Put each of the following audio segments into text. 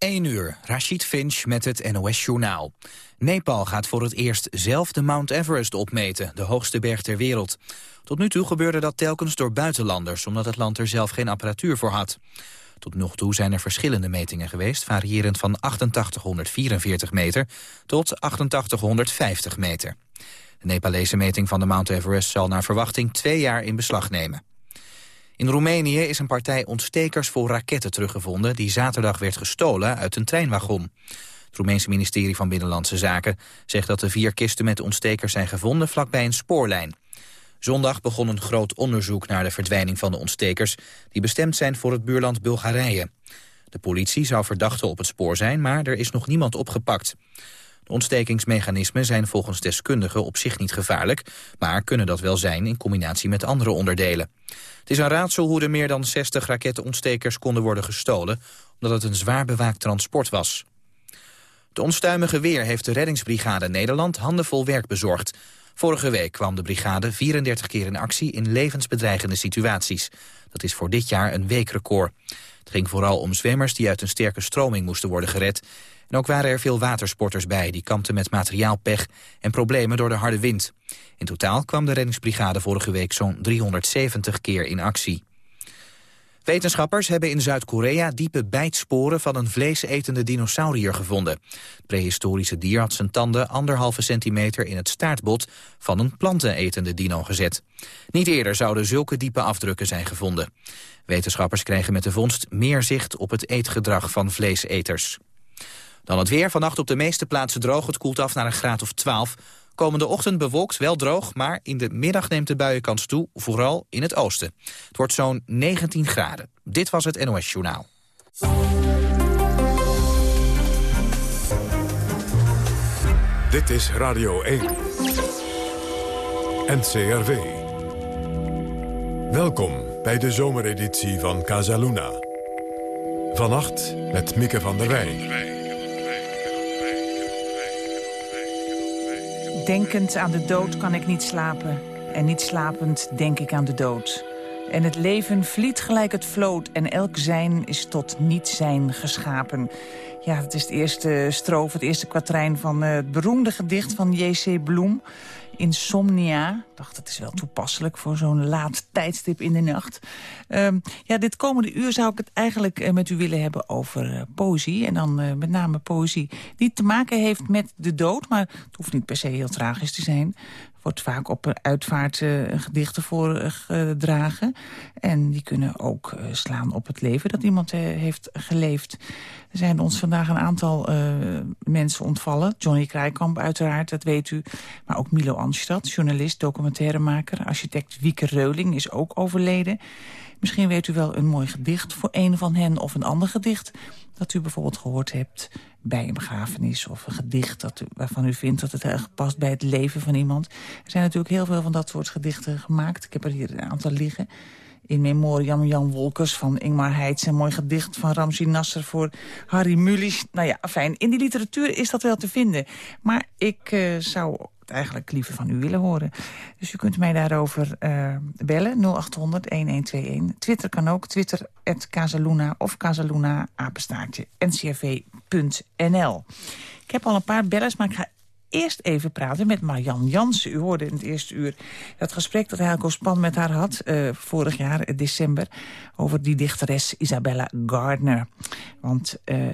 1 uur, Rashid Finch met het NOS-journaal. Nepal gaat voor het eerst zelf de Mount Everest opmeten, de hoogste berg ter wereld. Tot nu toe gebeurde dat telkens door buitenlanders, omdat het land er zelf geen apparatuur voor had. Tot nog toe zijn er verschillende metingen geweest, variërend van 8844 meter tot 8850 meter. De Nepalese meting van de Mount Everest zal naar verwachting twee jaar in beslag nemen. In Roemenië is een partij ontstekers voor raketten teruggevonden... die zaterdag werd gestolen uit een treinwagon. Het Roemeense ministerie van Binnenlandse Zaken zegt dat de vier kisten met ontstekers zijn gevonden vlakbij een spoorlijn. Zondag begon een groot onderzoek naar de verdwijning van de ontstekers... die bestemd zijn voor het buurland Bulgarije. De politie zou verdachten op het spoor zijn, maar er is nog niemand opgepakt. De ontstekingsmechanismen zijn volgens deskundigen op zich niet gevaarlijk... maar kunnen dat wel zijn in combinatie met andere onderdelen. Het is een raadsel hoe er meer dan 60 raketteontstekers konden worden gestolen... omdat het een zwaar bewaakt transport was. Het onstuimige weer heeft de reddingsbrigade Nederland handenvol werk bezorgd. Vorige week kwam de brigade 34 keer in actie in levensbedreigende situaties. Dat is voor dit jaar een weekrecord. Het ging vooral om zwemmers die uit een sterke stroming moesten worden gered. En ook waren er veel watersporters bij die kampten met materiaalpech en problemen door de harde wind. In totaal kwam de reddingsbrigade vorige week zo'n 370 keer in actie. Wetenschappers hebben in Zuid-Korea diepe bijtsporen van een vleesetende dinosaurier gevonden. Het prehistorische dier had zijn tanden anderhalve centimeter in het staartbot van een plantenetende dino gezet. Niet eerder zouden zulke diepe afdrukken zijn gevonden. Wetenschappers krijgen met de vondst meer zicht op het eetgedrag van vleeseters. Dan het weer. Vannacht op de meeste plaatsen droog. Het koelt af naar een graad of 12. Komende ochtend bewolkt, wel droog, maar in de middag neemt de buienkans toe, vooral in het oosten. Het wordt zo'n 19 graden. Dit was het NOS Journaal. Dit is Radio 1. NCRV. Welkom bij de zomereditie van Casaluna. Vannacht met Mieke van der Wij. Denkend aan de dood kan ik niet slapen. En niet slapend denk ik aan de dood. En het leven vliet gelijk het vloot. En elk zijn is tot niet zijn geschapen. Ja, het is het eerste strofe, het eerste kwatrijn van eh, het beroemde gedicht van J.C. Bloem. Insomnia. Ik dacht, het is wel toepasselijk voor zo'n laat tijdstip in de nacht. Ehm, ja, dit komende uur zou ik het eigenlijk eh, met u willen hebben over uh, poëzie. En dan met name poëzie die te maken heeft met de dood. Maar het hoeft niet per se heel tragisch te zijn wordt vaak op uitvaart uh, gedichten voorgedragen. en die kunnen ook uh, slaan op het leven dat iemand heeft geleefd. Er zijn ons vandaag een aantal mensen ontvallen. Johnny Krijkamp uiteraard, dat weet u. Maar ook Milo Anstad, journalist, documentairemaker. Architect Wieke Reuling is ook overleden. Misschien weet u wel een mooi gedicht voor een van hen of een ander gedicht... dat u bijvoorbeeld gehoord hebt bij een begrafenis of een gedicht... Dat u, waarvan u vindt dat het erg past bij het leven van iemand. Er zijn natuurlijk heel veel van dat soort gedichten gemaakt. Ik heb er hier een aantal liggen. In memoriam Jan Wolkers van Ingmar Heitz. Een mooi gedicht van Ramzi Nasser voor Harry Mulisch. Nou ja, fijn. In die literatuur is dat wel te vinden. Maar ik uh, zou eigenlijk liever van u willen horen. Dus u kunt mij daarover uh, bellen, 0800-1121. Twitter kan ook, twitter Casaluna of Casaluna, apenstaartje, ncrv.nl. Ik heb al een paar bellers, maar ik ga eerst even praten met Marjan Jansen. U hoorde in het eerste uur dat gesprek dat Helco Span met haar had... Uh, vorig jaar, in december, over die dichteres Isabella Gardner. Want uh,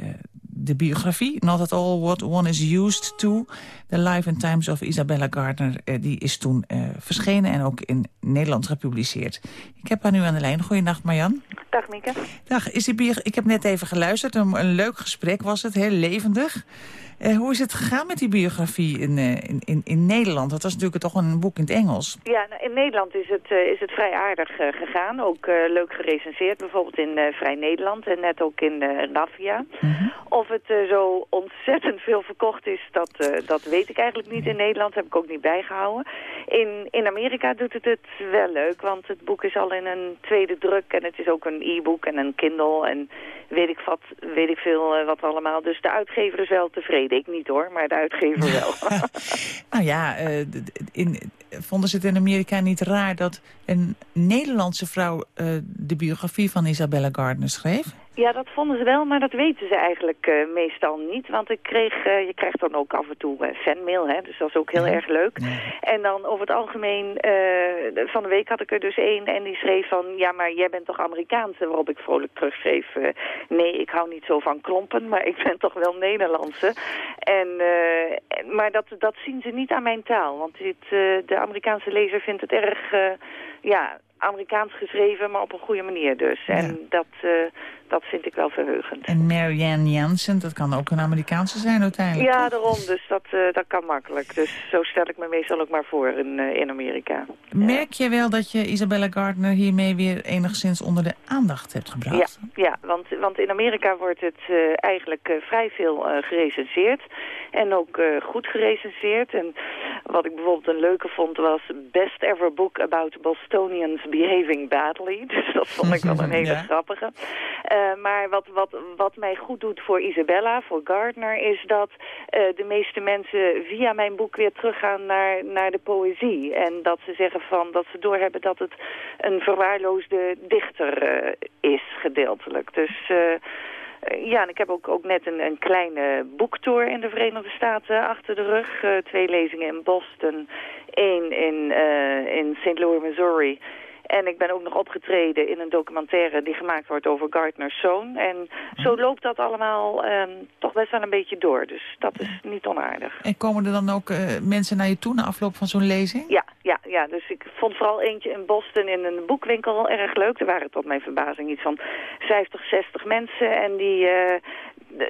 de biografie, Not at All What One Is Used To... The Life and Times of Isabella Gardner, uh, die is toen verschenen... en ook in Nederland gepubliceerd. Ik heb haar nu aan de lijn. Goeienacht, Marjan. Dag, Mieke. Dag, is die ik heb net even geluisterd. Een, een leuk gesprek was het, heel levendig. Uh, hoe is het gegaan met die biografie in, uh, in, in, in, Nederland? Dat was natuurlijk toch een boek in het Engels. Ja, nou, in Nederland is het, uh, is het vrij aardig gegaan. Ook leuk gerecenseerd, bijvoorbeeld in Vrij Nederland en net ook in Raffia. Mm -hmm. Of het zo ontzettend veel verkocht is, dat, dat weet ik eigenlijk niet in Nederland. heb ik ook niet bijgehouden. In, in Amerika doet het het wel leuk, want het boek is al in een tweede druk. En het is ook een e-book en een Kindle en weet ik, wat, weet ik veel wat allemaal. Dus de uitgever is wel tevreden ik niet hoor, maar de uitgever wel. nou ja, uh, in, vonden ze het in Amerika niet raar dat een Nederlandse vrouw uh, de biografie van Isabella Gardner schreef? Ja, dat vonden ze wel, maar dat weten ze eigenlijk uh, meestal niet. Want ik kreeg, uh, je krijgt dan ook af en toe uh, fanmail, hè, dus dat is ook heel erg leuk. En dan over het algemeen, van de week had ik er dus één en die schreef van... ja, maar jij bent toch Amerikaanse? Waarop ik vrolijk terugschreef... nee, ik hou niet zo van klompen, maar ik ben toch wel Nederlandse. En, maar dat, dat zien ze niet aan mijn taal, want dit, de Amerikaanse lezer vindt het erg... ja, Amerikaans geschreven, maar op een goede manier dus. En dat, uh, dat vind ik wel verheugend. En Marianne Jansen, dat kan ook een Amerikaanse zijn uiteindelijk. Ja, daarom. Dus dat, uh, dat kan makkelijk. Dus zo stel ik me meestal ook maar voor in, uh, in Amerika. Merk je wel dat je Isabella Gardner hiermee weer enigszins onder de aandacht hebt gebracht? Ja, ja want, want in Amerika wordt het eigenlijk vrij veel gerecenseerd. En ook goed gerecenseerd. En wat ik bijvoorbeeld een leuke vond was... Best ever book about Bostonians behaving badly. Dus dat vond ik wel een hele grappige. Uh, maar wat, wat, wat mij goed doet voor Isabella, voor Gardner... is dat uh, de meeste mensen via mijn boek weer teruggaan naar, naar de poëzie. En dat ze zeggen van dat ze doorhebben dat het een verwaarloosde dichter uh, is, gedeeltelijk. Dus... Ja, en ik heb ook, ook net een, een kleine boektour in de Verenigde Staten achter de rug. Uh, twee lezingen in Boston, één in, uh, in St. Louis, Missouri... En ik ben ook nog opgetreden in een documentaire die gemaakt wordt over Gardner's zoon. En zo mhm. loopt dat allemaal um, toch best wel een beetje door. Dus dat is niet onaardig. En komen er dan ook uh, mensen naar je toe na afloop van zo'n lezing? Ja, ja, ja, dus ik vond vooral eentje in Boston in een boekwinkel erg leuk. Er waren tot mijn verbazing iets van 50, 60 mensen. En die, uh,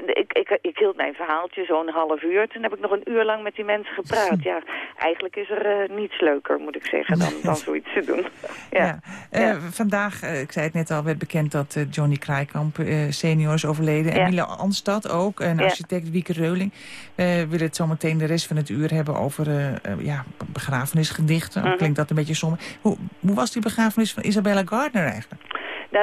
ik, ik, ik hield mijn verhaaltje zo'n half uur. Toen heb ik nog een uur lang met die mensen gepraat. Ja, eigenlijk is er uh, niets leuker, moet ik zeggen, dan, dan zoiets te doen. ja. ja. Uh, vandaag, uh, ik zei het net al, werd bekend dat Johnny Kraaikamp senior is overleden. Ja. Emile Anstad ook, en architect Wieke Reuling. We willen het zometeen de rest van het uur hebben over ja, begrafenisgedichten. -huh. Mhm. Klinkt dat een beetje somber. Hoe, hoe was die begrafenis van Isabella Gardner eigenlijk?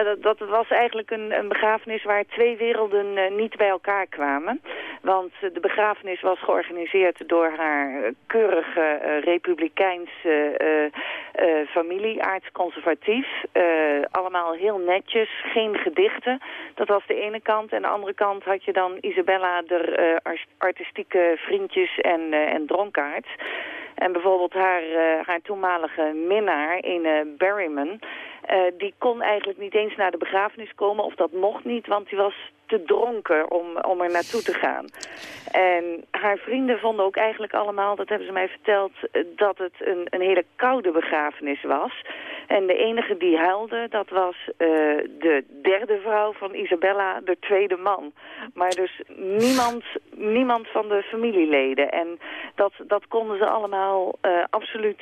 Dat, dat was eigenlijk een, een begrafenis waar twee werelden uh, niet bij elkaar kwamen. Want uh, de begrafenis was georganiseerd door haar keurige uh, republikeinse familie, aardsconservatief. allemaal heel netjes, geen gedichten. Dat was de ene kant. En de andere kant had je dan Isabella, de artistieke vriendjes en, en dronkaards. En bijvoorbeeld haar, haar toenmalige minnaar, een Berryman... Uh, die kon eigenlijk niet eens naar de begrafenis komen, of dat mocht niet, want die was te dronken om, om er naartoe te gaan. En haar vrienden vonden ook eigenlijk allemaal, dat hebben ze mij verteld, eh, dat het een, een hele koude begrafenis was. En de enige die huilde, dat was uh, de derde vrouw van Isabella, de tweede man. Maar dus niemand, niemand van de familieleden. En dat, dat konden ze allemaal uh, absoluut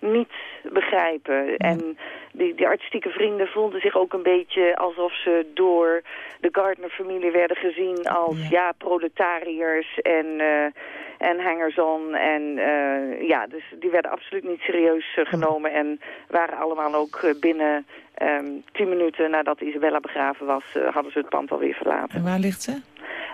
niet begrijpen. En die, die artistieke vrienden voelden zich ook een beetje alsof ze door de Gardner-familie werden gezien als ja, proletariërs en, uh, en hangers-on. En uh, ja, dus die werden absoluut niet serieus uh, genomen en waren allemaal ook binnen um, tien minuten nadat Isabella begraven was, hadden ze het pand alweer verlaten. En waar ligt ze?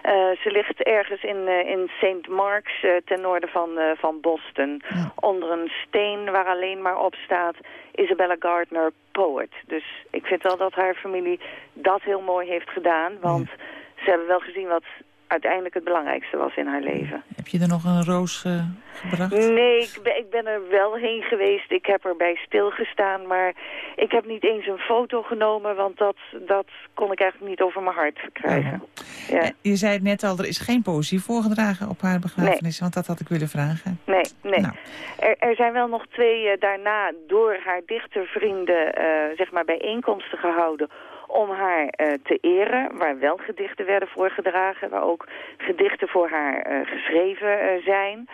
Uh, ze ligt ergens in, uh, in St. Mark's uh, ten noorden van, van Boston. Ja. Onder een steen waar alleen maar op staat Isabella Gardner Poet. Dus ik vind wel dat haar familie dat heel mooi heeft gedaan. Want ja. ze hebben wel gezien wat uiteindelijk het belangrijkste was in haar leven. Heb je er nog een roos uh, gebracht? Nee, ik ben, ik ben, er wel heen geweest. Ik heb erbij stilgestaan, maar ik heb niet eens een foto genomen... want dat, dat kon ik eigenlijk niet over mijn hart krijgen. Ja. Ja. Je zei het net al, er is geen poëzie voorgedragen op haar begrafenis... Nee. want dat had ik willen vragen. Nee, nee. Nou. Er, er, zijn wel nog twee uh, daarna door haar dichtervrienden uh, zeg maar bijeenkomsten gehouden om haar uh, te eren, waar wel gedichten werden voorgedragen, waar ook gedichten voor haar uh, geschreven uh, zijn.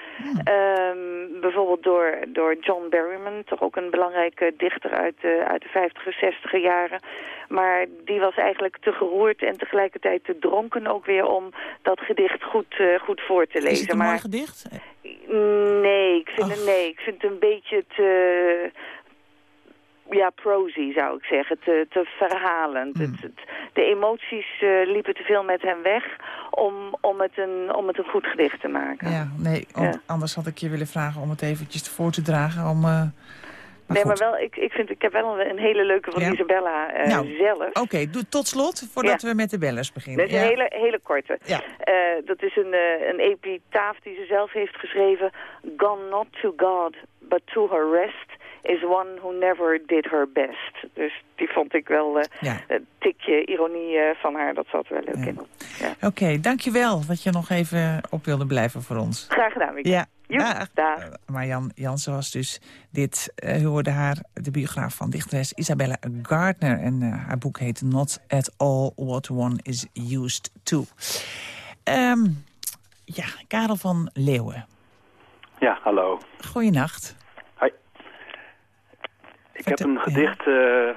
Ja. Um, bijvoorbeeld door, door John Berryman, toch ook een belangrijke dichter uit de, uit de 50 60 jaren. Maar die was eigenlijk te geroerd en tegelijkertijd te dronken ook weer om dat gedicht goed, goed voor te lezen. Is het een maar, mooi gedicht? Nee, ik vind, het, nee, ik vind het een beetje te ja, prosy zou ik zeggen, te, te verhalend. Mm. Het, het, de emoties uh, liepen te veel met hem weg om, om, het een, om het een goed gedicht te maken. Ja, nee, ja. anders had ik je willen vragen om het eventjes voor te dragen. Om, uh, nee, maar wel, ik, ik, vind, ik heb wel een, hele leuke van Isabella uh, nou, zelf. Oké, doe tot slot, voordat we met de bellers beginnen. Dat is een hele, hele korte. Ja. Dat is een, een epitaaf die ze zelf heeft geschreven. Gone not to God, but to her rest is one who never did her best. Dus die vond ik wel uh, ja. een tikje ironie uh, van haar. Dat zat er wel leuk ja. in. Ja. Oké, okay, dankjewel dat je nog even op wilde blijven voor ons. Graag gedaan, Mieke. Ja. Dag. Uh, Marjan Jansen was dus dit. Uh, hoorde haar, de biograaf van dichteres Isabella Gardner. En uh, haar boek heet Not at All What One Is Used To. Um, ja, Karel van Leeuwen. Ja, hallo. Goeienacht. Ik heb een gedicht uh,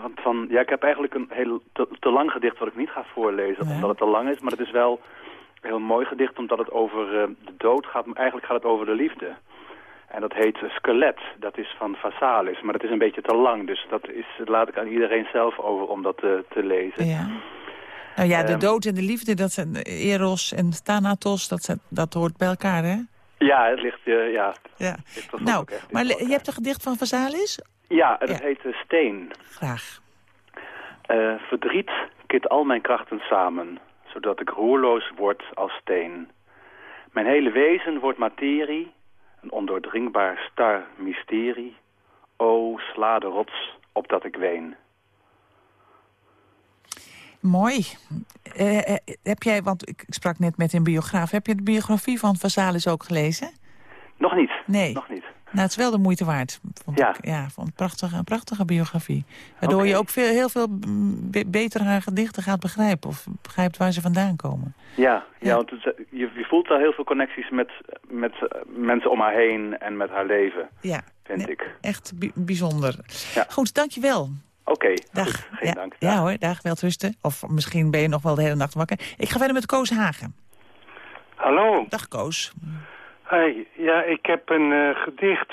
van, van, Ja, ik heb eigenlijk een heel te, te, lang gedicht wat ik niet ga voorlezen, omdat het te lang is. Maar het is wel een heel mooi gedicht, omdat het over uh, de dood gaat. Maar eigenlijk gaat het over de liefde. En dat heet Skelet. Dat is van Vasalis. Maar dat is een beetje te lang. Dus dat is, laat ik aan iedereen zelf over om dat te, te lezen. Ja. Nou ja, de um, dood en de liefde, dat zijn Eros en Thanatos, dat, zijn, dat hoort bij elkaar, hè? Ja, het ligt, uh, ja. ja. Nou, maar je hebt een gedicht van Vasalis? Ja, het ja. heet uh, Steen. Graag. Uh, verdriet kit al mijn krachten samen, zodat ik roerloos word als steen. Mijn hele wezen wordt materie, een ondoordringbaar star mysterie. O, sla de rots, opdat ik ween. Mooi. Uh, heb jij, want ik sprak net met een biograaf, heb je de biografie van Vasalis ook gelezen? Nog niet. Nee. Nog niet. Nou, het is wel de moeite waard. Vond ja. Ik, ja, vond een prachtige, een prachtige biografie. Waardoor okay. je ook veel, heel veel beter haar gedichten gaat begrijpen. Of begrijpt waar ze vandaan komen. Ja, ja. ja want het, je, je, voelt wel heel veel connecties met, met mensen om haar heen en met haar leven. Ja, vind nee, ik. Echt bijzonder. Ja. Goed, dankjewel. Oké, okay, dag. Geen ja, dank. Dag. Ja hoor, dag, wel rusten. Of misschien ben je nog wel de hele nacht wakker. Ik ga verder met Koos Hagen. Hallo. Dag Koos. Ja, ik heb een uh, gedicht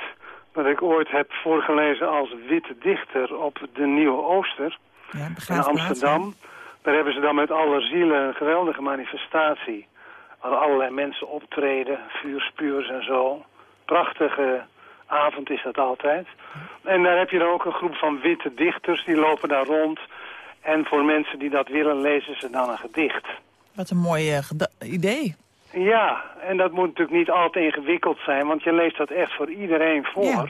dat ik ooit heb voorgelezen als witte dichter op de Nieuwe Ooster ja, in Amsterdam. Plaats, Daar hebben ze dan met alle zielen een geweldige manifestatie. Waar allerlei mensen optreden, vuurspuurs en zo. Prachtige avond is dat altijd. En daar heb je dan ook een groep van witte dichters, die lopen daar rond. En voor mensen die dat willen, lezen ze dan een gedicht. Wat een mooi uh, idee. Ja, en dat moet natuurlijk niet altijd ingewikkeld zijn, want je leest dat echt voor iedereen voor. Ja.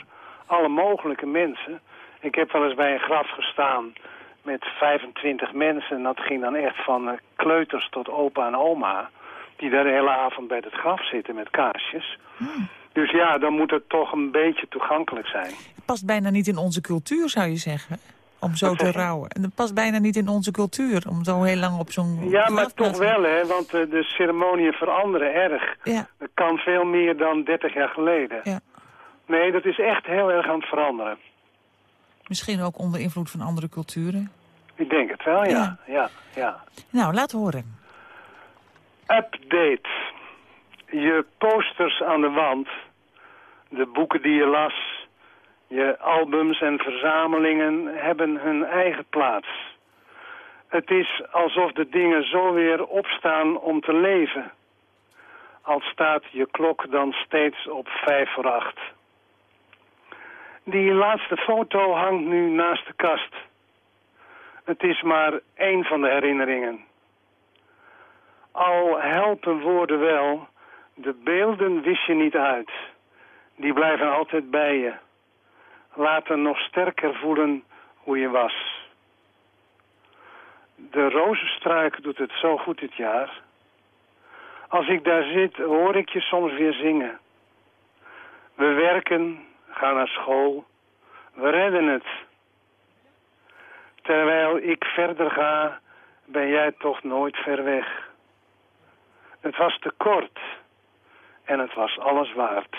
Alle mogelijke mensen. Ik heb wel eens bij een graf gestaan met 25 mensen. En dat ging dan echt van uh, kleuters tot opa en oma. Die daar de hele avond bij het graf zitten met kaarsjes. Hmm. Dus ja, dan moet het toch een beetje toegankelijk zijn. Het past bijna niet in onze cultuur, zou je zeggen om zo te rouwen. En dat past bijna niet in onze cultuur, om zo heel lang op zo'n... Ja, maar toch wel, hè, want uh, de ceremonieën veranderen erg. Ja. Dat kan veel meer dan 30 jaar geleden. Ja. Nee, dat is echt heel erg aan het veranderen. Misschien ook onder invloed van andere culturen? Ik denk het wel, ja. ja. ja, ja. Nou, laat horen. Update. Je posters aan de wand, de boeken die je las je albums en verzamelingen hebben hun eigen plaats. Het is alsof de dingen zo weer opstaan om te leven. Al staat je klok dan steeds op vijf voor acht. Die laatste foto hangt nu naast de kast. Het is maar één van de herinneringen. Al helpen woorden wel, de beelden wist je niet uit. Die blijven altijd bij je laten nog sterker voelen hoe je was. De rozenstruik doet het zo goed dit jaar. Als ik daar zit, hoor ik je soms weer zingen. We werken, gaan naar school, we redden het. Terwijl ik verder ga, ben jij toch nooit ver weg. Het was te kort en het was alles waard.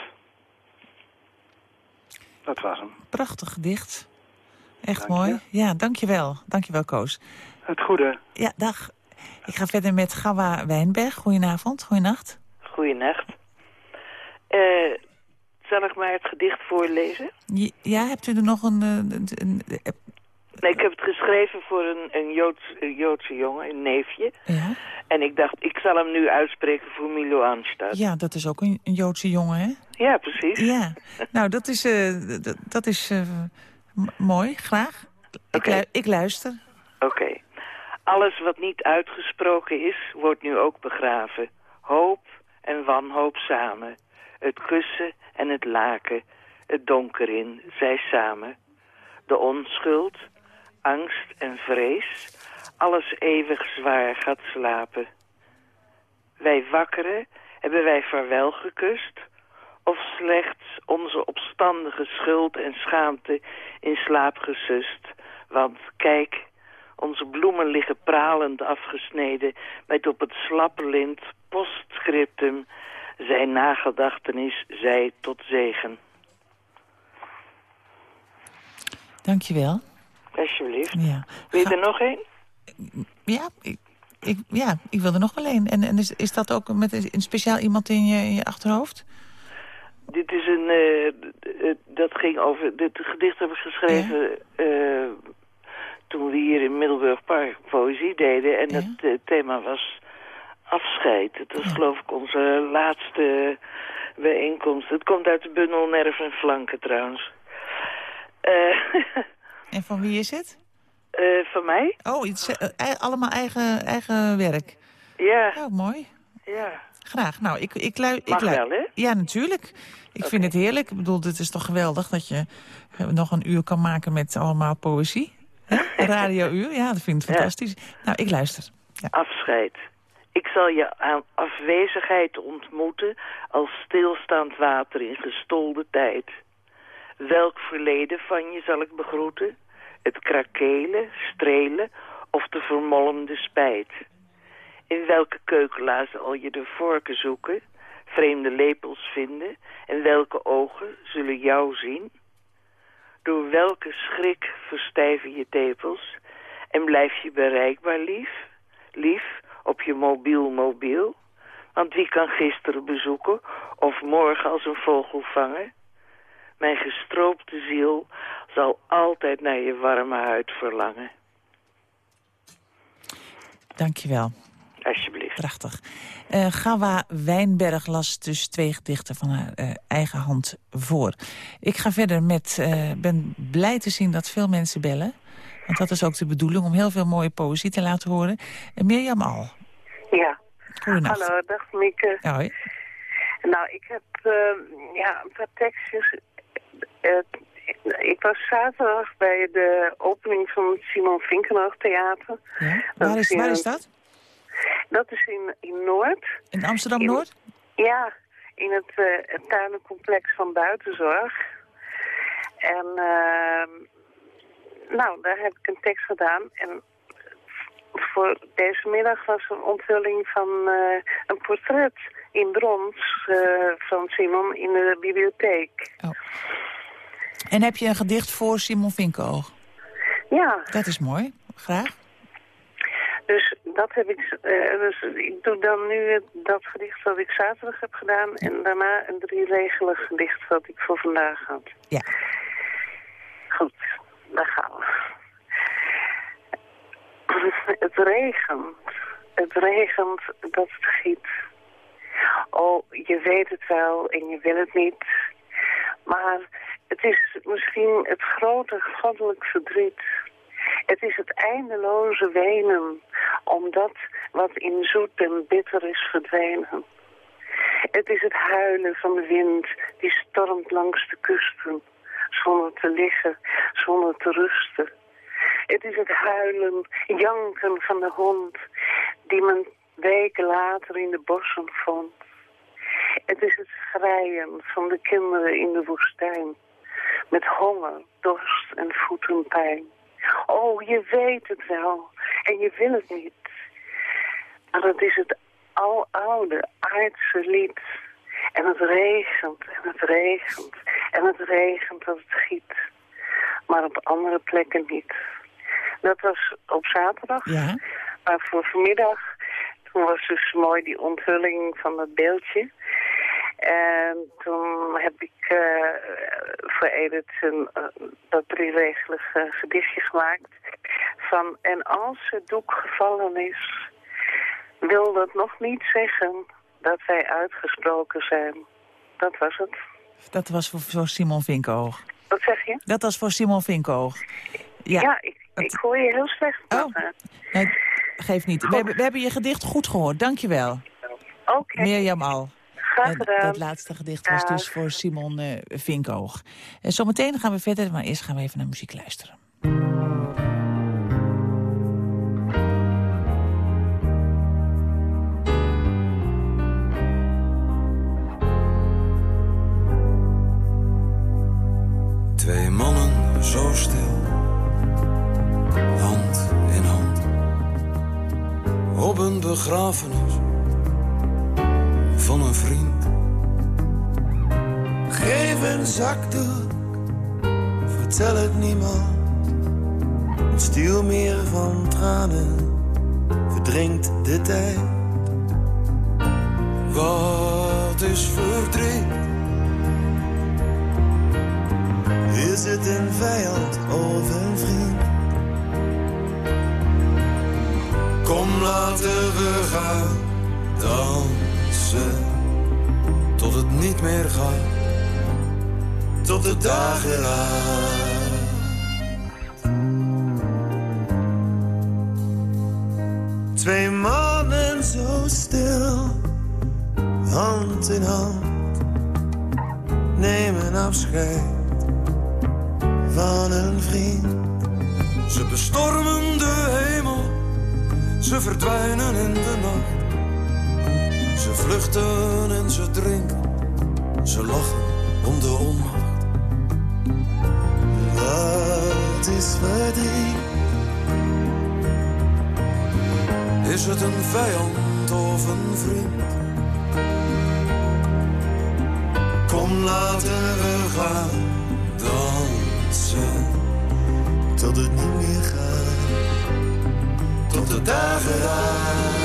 Dat was hem. Prachtig gedicht. Echt Dank mooi. Je. Ja, dankjewel. Dankjewel, Koos. Het goede. Ja, dag. Ik ga verder met Gawa Wijnberg. Goedenavond, goedenacht. Goedenacht. Uh, zal ik maar het gedicht voorlezen? Ja, hebt u er nog een... een, een Nee, ik heb het geschreven voor een, een, Joods, een Joodse jongen, een neefje. Ja. En ik dacht, ik zal hem nu uitspreken voor Milo Anstad. Ja, dat is ook een, een Joodse jongen, hè? Ja, precies. Ja, nou, dat is, uh, dat is uh, mooi, graag. Okay. Ik, ik, luister. Oké. Alles wat niet uitgesproken is, wordt nu ook begraven. Hoop en wanhoop samen. Het kussen en het laken, het donker in, zij samen. De onschuld, angst en vrees, alles eeuwig zwaar gaat slapen. Wij wakkeren, hebben wij vaarwel gekust, of slechts onze opstandige schuld en schaamte in slaap gesust. Want kijk, onze bloemen liggen pralend afgesneden met op het slappe lint postscriptum zijn nagedachtenis zij tot zegen. Dankjewel. Alsjeblieft. Ja. Wil je er nog één? Ja, ik, ik, ja, ik wil er nog wel één. En, en is, is dat ook met een speciaal iemand in je, in je achterhoofd? Dit is een... Uh, dat ging over... Dit gedicht heb ik geschreven... Uh, toen we hier in Middelburg Park poëzie deden. En het uh, thema was afscheid. Het was geloof ik onze laatste bijeenkomst. Het komt uit de bundel Nerven en Flanken trouwens. en van wie is het? Uh, van mij. Oh, iets, uh, allemaal eigen, eigen werk? Ja. Oh, mooi. Ja. Graag. Nou, ik, ik, lui, Mag ik wel, hè? Ja, natuurlijk. Ik vind het heerlijk. Ik bedoel, het is toch geweldig dat je nog een uur kan maken met allemaal poëzie. Radio-uur, ja, dat vind ik fantastisch. Nou, ik luister. Ja. Afscheid. Ik zal je aan afwezigheid ontmoeten als stilstaand water in gestolde tijd. Welk verleden van je zal ik begroeten? Het krakelen, strelen of de vermolmde spijt? In welke keukenla zal je de vorken zoeken, vreemde lepels vinden... en welke ogen zullen jou zien? Door welke schrik verstijven je tepels en blijf je bereikbaar lief? Lief op je mobiel mobiel? Want wie kan gisteren bezoeken of morgen als een vogel vangen? Mijn gestroopte ziel zal altijd naar je warme huid verlangen. Dankjewel. Alsjeblieft. Prachtig. Uh, Gawa Wijnberg las dus twee gedichten van haar uh, eigen hand voor. Ik ga verder met, uh, ben blij te zien dat veel mensen bellen. Want dat is ook de bedoeling, om heel veel mooie poëzie te laten horen. En Mirjam Al. Ja. Goedenacht. Hallo, dag Mieke. Hoi. Nou, ik heb ja, een paar tekstjes ik was zaterdag bij de opening van het Simon Vinkenhoog Theater. Ja? Waar, is, waar is dat? Dat is in, in Noord. In Amsterdam-Noord? Ja, in het, uh, het tuinencomplex van Buitenzorg. En uh, nou, daar heb ik een tekst gedaan. En voor deze middag was een onthulling van uh, een portret in brons uh, van Simon in de bibliotheek. Oh. En heb je een gedicht voor Simon Vinkoog? Ja. Dat is mooi. Graag. Dus dat heb ik, uh, dus ik doe dan nu dat gedicht wat ik zaterdag heb gedaan en daarna een drieregelig gedicht wat ik voor vandaag had. Ja. Goed, daar gaan we. Het regent, het regent dat het giet. Oh, je weet het wel en je wil het niet. Maar het is misschien het grote goddelijk verdriet. Het is het eindeloze wenen, omdat wat in zoet en bitter is verdwenen. Het is het huilen van de wind die stormt langs de kusten, zonder te liggen, zonder te rusten. Het is het huilen, janken van de hond, die men weken later in de bossen vond. Het is het schreien van de kinderen in de woestijn, met honger, dorst en voetenpijn. Oh, je weet het wel en je wil het niet. Maar het is het aloude, aardse lied. En het regent en het regent en het regent dat het giet. Maar op andere plekken niet. Dat was op zaterdag. Ja. Maar voor vanmiddag, toen was dus mooi die onthulling van dat beeldje. En toen heb ik uh, voor Edith een dat drieregelig gedichtje gemaakt. Van, en als het doek gevallen is, wil dat nog niet zeggen dat wij uitgesproken zijn. Dat was het. Dat was voor Simon Vinkoog. Wat zeg je? Dat was voor Simon Vinkoog. Ja, ja ik, ik hoor je heel slecht. Oh, nee, geef niet. We hebben, we hebben je gedicht goed gehoord. Dankjewel. Oké. Okay. Mirjam Al. Graag gedaan. dat laatste gedicht was dus voor Simon uh, Vinkoog. En zometeen gaan we verder, maar eerst gaan we even naar muziek luisteren. Twee mannen zo stil, op een begrafenis van een vriend. Geef een zakdoek, vertel het niemand. Een stielmeer van tranen verdrinkt de tijd. Wat is verdriet? Is het een vijand of een vriend? Kom, laten we gaan dansen tot het niet meer gaat, tot de dageraad. Twee mannen zo stil, hand in hand, nemen afscheid van een vriend. Ze bestormen de hemel, ze verdwijnen in de nacht. Ze vluchten en ze drinken, ze lachen om de onmacht. Wat is verdriet? Is het een vijand of een vriend? Kom, laten we gaan dansen tot het niet meer gaat, de dageraad.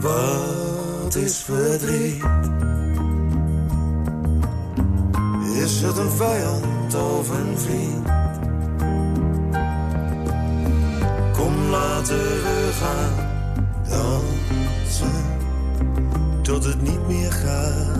Wat is verdriet? Of een vriend? Kom, laten we gaan dansen tot het niet meer gaat.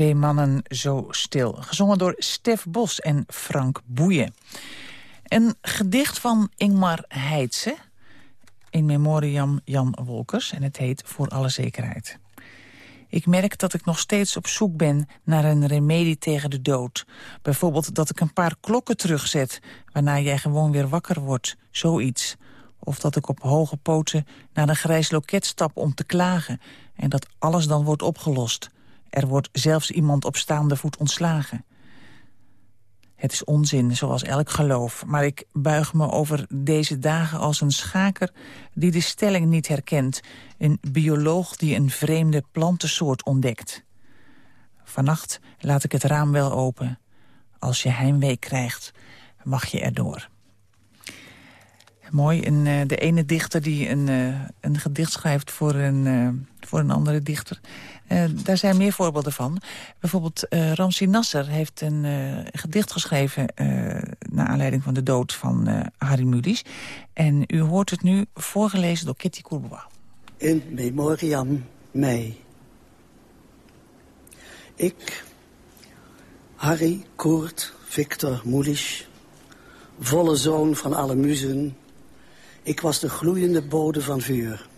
Twee mannen zo stil. Gezongen door Stef Bos en Frank Boeien. Een gedicht van Ingmar Heitse. In memoriam Jan Wolkers. En het heet Voor alle zekerheid. Ik merk dat ik nog steeds op zoek ben naar een remedie tegen de dood. Bijvoorbeeld dat ik een paar klokken terugzet... waarna jij gewoon weer wakker wordt, zoiets. Of dat ik op hoge poten naar een grijs loket stap om te klagen... en dat alles dan wordt opgelost. Er wordt zelfs iemand op staande voet ontslagen. Het is onzin, zoals elk geloof. Maar ik buig me over deze dagen als een schaker die de stelling niet herkent. Een bioloog die een vreemde plantensoort ontdekt. Vannacht laat ik het raam wel open. Als je heimwee krijgt, mag je erdoor. Mooi, en, uh, de ene dichter die een, uh, een gedicht schrijft voor een, uh, voor een andere dichter. daar zijn meer voorbeelden van. Bijvoorbeeld Ramsi Nasser heeft een gedicht geschreven... naar aanleiding van de dood van Harry Mulisch. En u hoort het nu voorgelezen door Kitty Courbois. In memoriam mei. Ik, Harry Koert Victor Mulisch... volle zoon van alle muzen ik was de gloeiende bode van vuur.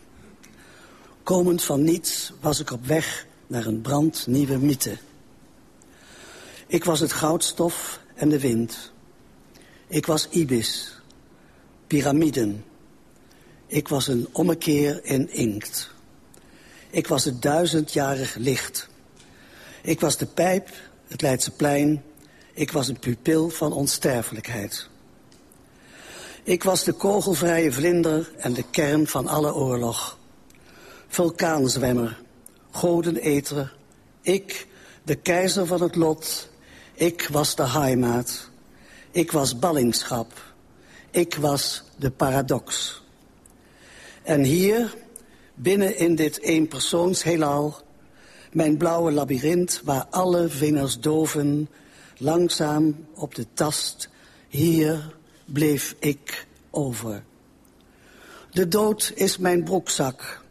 Komend van niets was ik op weg naar een brandnieuwe mythe. Ik was het goudstof en de wind. Ik was ibis, piramiden. Ik was een ommekeer in inkt. Ik was het duizendjarig licht. Ik was de pijp, het Leidseplein. Ik was een pupil van onsterfelijkheid. Ik was de kogelvrije vlinder en de kern van alle oorlog. Vulkaanzwemmer, godeneter, ik, de keizer van het lot. Ik was de heimaat. Ik was ballingschap. Ik was de paradox. En hier, binnen in dit eenpersoons heelal... mijn blauwe labyrint waar alle vingers doven... langzaam op de tast, hier bleef ik over. De dood is mijn broekzak.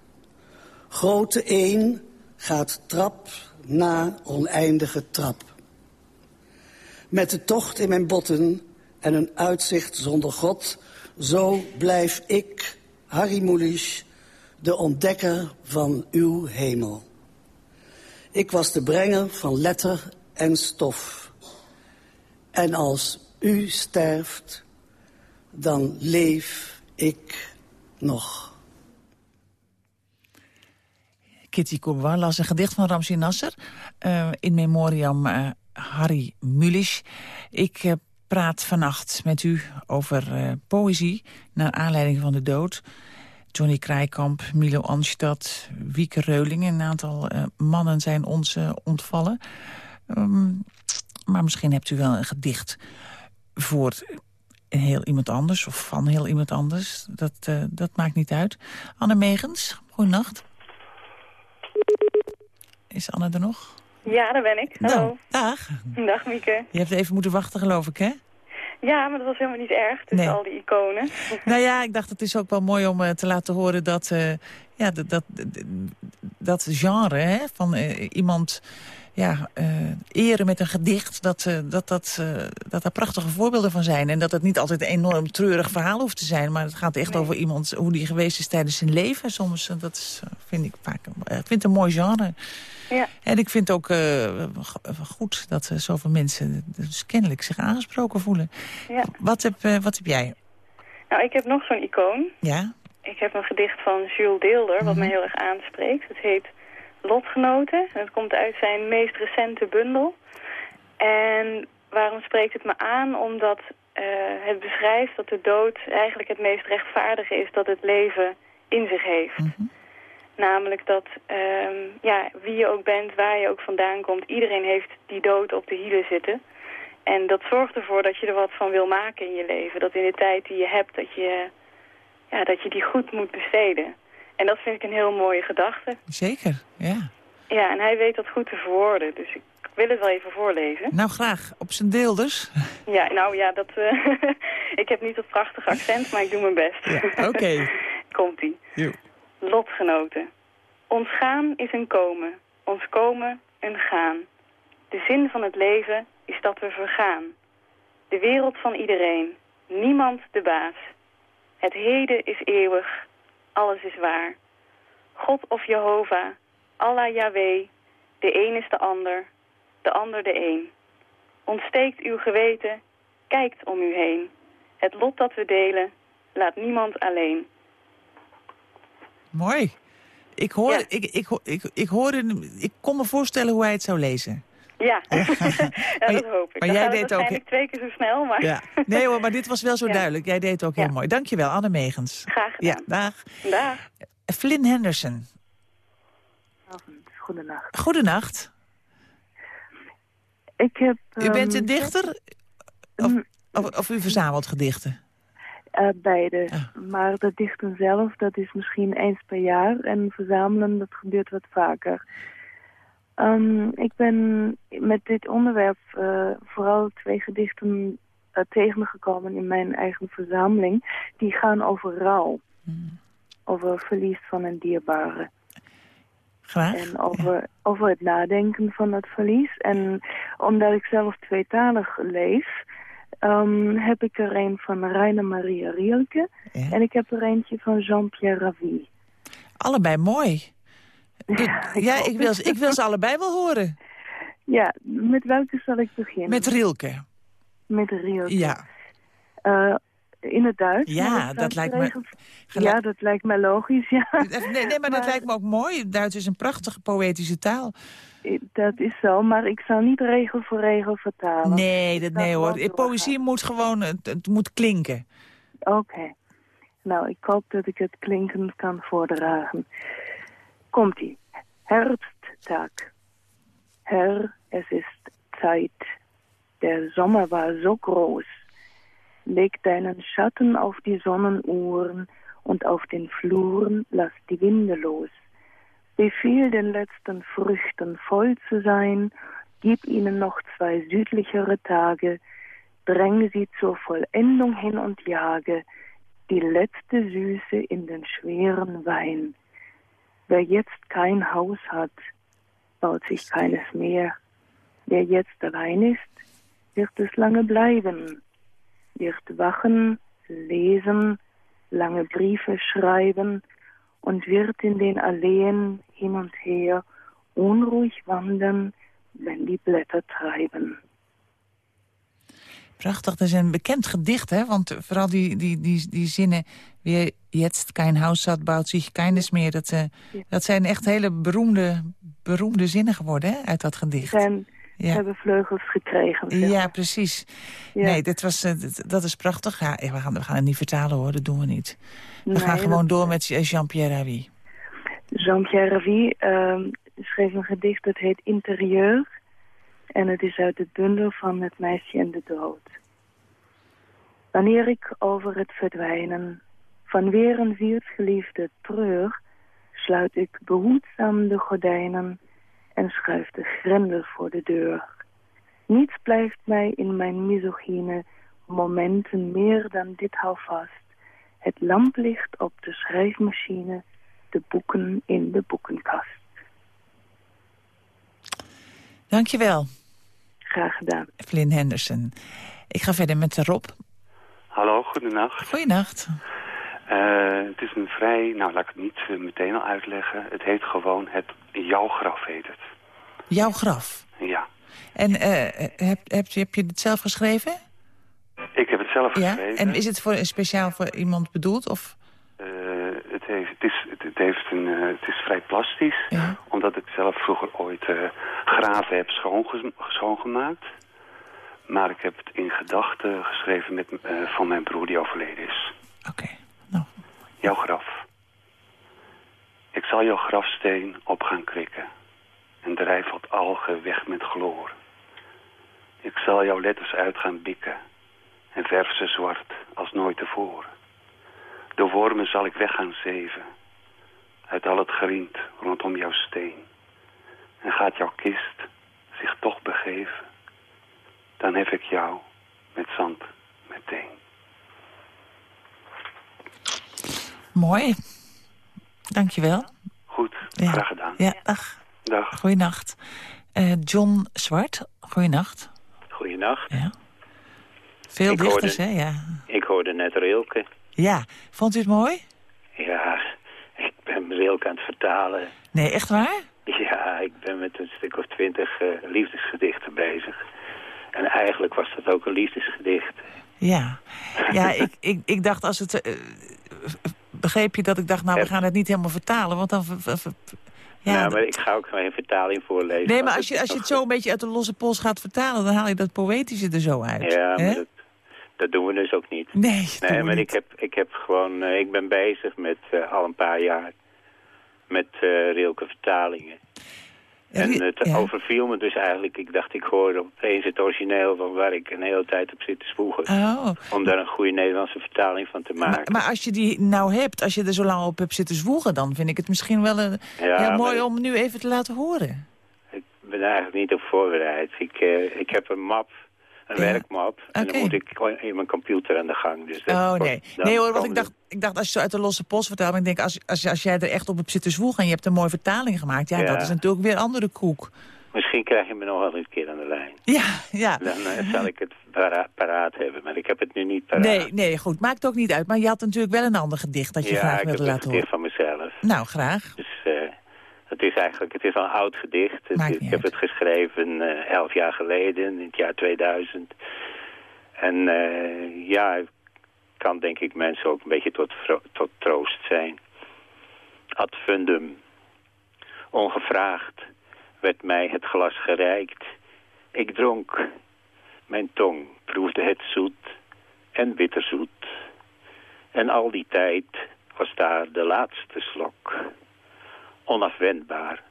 Grote één gaat trap na oneindige trap. Met de tocht in mijn botten en een uitzicht zonder God... zo blijf ik, Harry Mulisch, de ontdekker van uw hemel. Ik was de brenger van letter en stof. En als u sterft, dan leef ik nog. Kitty Courbois las een gedicht van Ramsi Nasser... Uh, in memoriam uh, Harry Mulisch. Ik uh, praat vannacht met u over poëzie... naar aanleiding van de dood... Johnny Krijkamp, Milo Anstad, Wieke Reuling. Een aantal mannen zijn ons ontvallen. Um, maar misschien hebt u wel een gedicht voor heel iemand anders of van heel iemand anders. Dat, uh, dat maakt niet uit. Anne Megens, goedenacht. Is Anne er nog? Ja, daar ben ik. Hallo. Nou, dag. Dag Mieke. Je hebt even moeten wachten, geloof ik, hè? Ja, maar dat was helemaal niet erg, tussen nee. al die iconen. Nou ja, ik dacht het is ook wel mooi om uh, te laten horen dat, uh, ja, dat, dat, dat genre hè, van iemand ja, uh, eren met een gedicht, dat, uh, dat, dat, uh, dat daar prachtige voorbeelden van zijn. En dat het niet altijd een enorm treurig verhaal hoeft te zijn. Maar het gaat echt over iemand, hoe die geweest is tijdens zijn leven. Soms, dat is, vind ik vaak, ik vind het een mooi genre. Ja. En ik vind ook goed dat zoveel mensen dus kennelijk zich aangesproken voelen. Ja. Wat, heb, wat heb jij? Nou, ik heb nog zo'n icoon. Ja? Ik heb een gedicht van Jules Deelder, wat mm -hmm. mij heel erg aanspreekt. Het heet Lotgenoten. Het komt uit zijn meest recente bundel. En waarom spreekt het me aan? Omdat uh, het beschrijft dat de dood eigenlijk het meest rechtvaardige is dat het leven in zich heeft. Mm -hmm. Namelijk dat um, ja, wie je ook bent, waar je ook vandaan komt, iedereen heeft die dood op de hielen zitten. En dat zorgt ervoor dat je er wat van wil maken in je leven. Dat in de tijd die je hebt, dat je, ja, dat je die goed moet besteden. En dat vind ik een heel mooie gedachte. Zeker, ja. Ja, en hij weet dat goed te verwoorden. Dus ik wil het wel even voorlezen. Nou, graag. Op zijn deel dus. Ja, nou ja, dat, uh, ik heb niet het prachtige accent, maar ik doe mijn best. Ja, Oké. Okay. Komt-ie. Lotgenoten. Ons gaan is een komen. Ons komen een gaan. De zin van het leven is dat we vergaan. De wereld van iedereen. Niemand de baas. Het heden is eeuwig alles is waar. God of Jehovah, Allah Yahweh, de een is de ander, de ander de een. Ontsteekt uw geweten, kijkt om u heen. Het lot dat we delen, laat niemand alleen. Mooi. Ik, hoor, ik, ik, ik, ik, hoorde, ik kon me voorstellen hoe hij het zou lezen. Ja, ja dat hoop ik. Maar jij deed ook... twee keer zo snel, maar... Ja. Nee hoor, maar dit was wel zo duidelijk. Jij deed het ook heel mooi. Dankjewel, Anne Megens. Graag gedaan. Ja, dag. Dag. Flynn Henderson. Goedenacht. Goedenacht. Ik heb... U bent um, een dichter? Of, of, of, u verzamelt gedichten? Uh, beide. Maar de dichten zelf, dat is misschien eens per jaar. En verzamelen, dat gebeurt wat vaker. Um, ik ben met dit onderwerp uh, vooral twee gedichten uh, tegengekomen in mijn eigen verzameling. Die gaan over rouw. Hmm. Over verlies van een dierbare. Graag. En over, ja. over het nadenken van dat verlies. En omdat ik zelf tweetalig lees... Um, heb ik er een van Rainer Maria Rielke. Ja. En ik heb er eentje van Jean-Pierre Ravi. Allebei mooi. Ja, ik, ja ik, wil, ik wil ze allebei wel horen. Ja, met welke zal ik beginnen? Met Rielke. Met Rielke. Ja. Uh, in het Duits? Ja, dat lijkt me... Ja, dat lijkt me logisch, ja. Nee, nee maar, maar dat lijkt me ook mooi. Duits is een prachtige poëtische taal. Dat is zo, maar ik zal niet regel voor regel vertalen. Nee, dat, nee hoor. Poëzie moet gewoon, het, het moet klinken. Oké. Okay. Nou, ik hoop dat ik het klinken kan voordragen. Komt-ie. Herbsttag. Herr, es ist Zeit. Der Sommer war so groß. Leg deinen Schatten auf die Sonnenuhren und auf den Fluren lass die Winde los. Befehl den letzten Früchten voll zu sein, gib ihnen noch zwei südlichere Tage, dränge sie zur Vollendung hin und jage die letzte Süße in den schweren Wein. Wer jetzt kein Haus hat, baut sich keines mehr. Wer jetzt allein ist, wird es lange bleiben, wird wachen, lesen, lange Briefe schreiben und wird in den Alleen hin und her unruhig wandern, wenn die Blätter treiben. Prachtig, dat is een bekend gedicht, hè? Want vooral die, die, die, die zinnen... Wie jetzt kein Haus hat, baut sich keines meer. Dat, uh, ja. dat zijn echt hele beroemde, beroemde zinnen geworden, hè? Uit dat gedicht. Ja. hebben vleugels gekregen. Zeg. Ja, precies. Ja. Nee, dit was, uh, dat is prachtig. Ja, we, gaan, we gaan het niet vertalen, hoor. Dat doen we niet. We nee, gaan gewoon door met Jean-Pierre Ravi. Jean-Pierre Ravi uh, schreef een gedicht dat heet Interieur. En het is uit het bundel van Het meisje en de dood. Wanneer ik over het verdwijnen van weer een zielsgeliefde treur, sluit ik behoedzaam de gordijnen en schuif de grendel voor de deur. Niets blijft mij in mijn misogyne momenten meer dan dit houvast. Het lamplicht op de schrijfmachine, de boeken in de boekenkast. Dankjewel. Graag gedaan. Flynn Henderson. Ik ga verder met Rob. Hallo, goedenacht. Goedenacht. Uh, het is een vrij, nou laat ik het niet uh, meteen al uitleggen. Het heet gewoon het Jouw Graf heet het. Jouw Graf? Ja. En uh, heb, heb, heb je het zelf geschreven? Ik heb het zelf ja? geschreven. En is het voor, speciaal voor iemand bedoeld? Of heeft, het, is, het, het heeft een, het is vrij plastisch. Ja. Omdat ik zelf vroeger ooit graven heb schoonge schoongemaakt. Maar ik heb het in gedachten geschreven met, van mijn broer die overleden is. Oké. Okay. Nou. Jouw graf. Ik zal jouw grafsteen op gaan krikken. En drijf wat algen weg met chloor. Ik zal jouw letters uit gaan bikken. En verf ze zwart als nooit tevoren. De wormen zal ik weg gaan zeven. Uit al het grind rondom jouw steen. En gaat jouw kist zich toch begeven. Dan heb ik jou met zand meteen. Mooi. Dankjewel. Goed, ja. graag gedaan. Ja, dag. Dag. Goeienacht. Uh, John Zwart, goeienacht. Goeienacht. Ja. Veel ik dichters, hoorde, hè? Ja. Ik hoorde net Rilke. Ja, vond u het mooi? Ja, ik Rilke aan het vertalen. Nee, echt waar? ben met een stuk of twintig uh, liefdesgedichten bezig. En eigenlijk was dat ook een liefdesgedicht. Ja, ja ik, ik, ik dacht als het... Uh, begreep je dat ik dacht, nou, we gaan het niet helemaal vertalen, want dan... Ja, nou, maar ik ga ook geen vertaling voorlezen. Nee, maar als je, als je het zo een beetje uit de losse pols gaat vertalen... dan haal je dat poëtische er zo uit. Ja, maar dat, dat, doen we dus ook niet. Nee, nee maar ik heb, ik heb gewoon... Uh, ik ben bezig met uh, al een paar jaar met uh, Rilke vertalingen. En het ja. overviel me dus eigenlijk. Ik dacht, ik hoorde opeens het origineel van waar ik een hele tijd op zit te zwoegen. Oh. Om daar een goede Nederlandse vertaling van te maken. Maar, maar, als je die nou hebt, als je er zo lang op hebt zitten zwoegen... dan vind ik het misschien wel een, ja, heel mooi om nu even te laten horen. Ik ben eigenlijk niet op voorbereid. Ik, uh, ik heb een map een werkmap. En dan moet ik in mijn computer aan de gang. Dus oh, nee. Nee hoor, want ik dacht, ik dacht als je zo uit de losse post vertelt... ik denk, als, als, als jij er echt op hebt zitten zwoegen... en je hebt een mooie vertaling gemaakt... ja, dat is natuurlijk weer een andere koek. Misschien krijg je me nog wel een keer aan de lijn. Ja, ja. Dan uh, zal ik het paraat hebben, maar ik heb het nu niet paraat. Nee, nee, goed. Maakt ook niet uit. Maar je had natuurlijk wel een ander gedicht dat je graag wilde laten horen. Ja, ik heb een gedicht van mezelf. Nou, graag. Het is eigenlijk, het is al een oud gedicht. ik heb het geschreven uh, elf jaar geleden, in het jaar 2000. En uh, ja, kan denk ik mensen ook een beetje tot, tot troost zijn. Ad fundum. Ongevraagd werd mij het glas gereikt. Ik dronk. Mijn tong proefde het zoet en bitterzoet. En al die tijd was daar de laatste slok. Onafwendbaar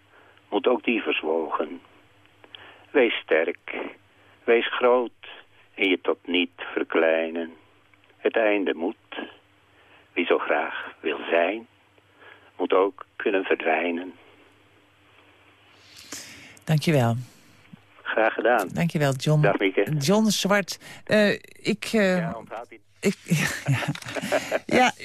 moet ook die verzwogen. Wees sterk, wees groot en je tot niet verkleinen. Het einde moet, wie zo graag wil zijn, moet ook kunnen verdwijnen. Dankjewel. Graag gedaan. Dankjewel, John. Dag, Mieke. John Zwart. Uh, ik... Uh, ja, onthoud ik, ja, ja 0800-1121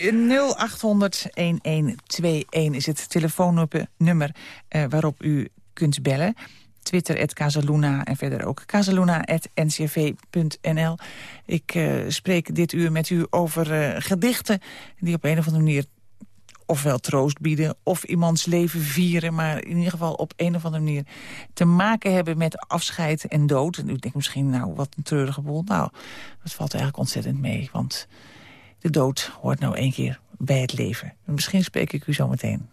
is het telefoonnummer uh, waarop u kunt bellen. Twitter, Casaluna en verder ook casaluna.ncv.nl. Ik uh, spreek dit uur met u over uh, gedichten die op een of andere manier ofwel troost bieden of iemands leven vieren... maar in ieder geval op een of andere manier te maken hebben met afscheid en dood. En u denkt misschien, nou, wat een treurige boel. Nou, dat valt eigenlijk ontzettend mee, want de dood hoort nou één keer bij het leven. Misschien spreek ik u zo meteen.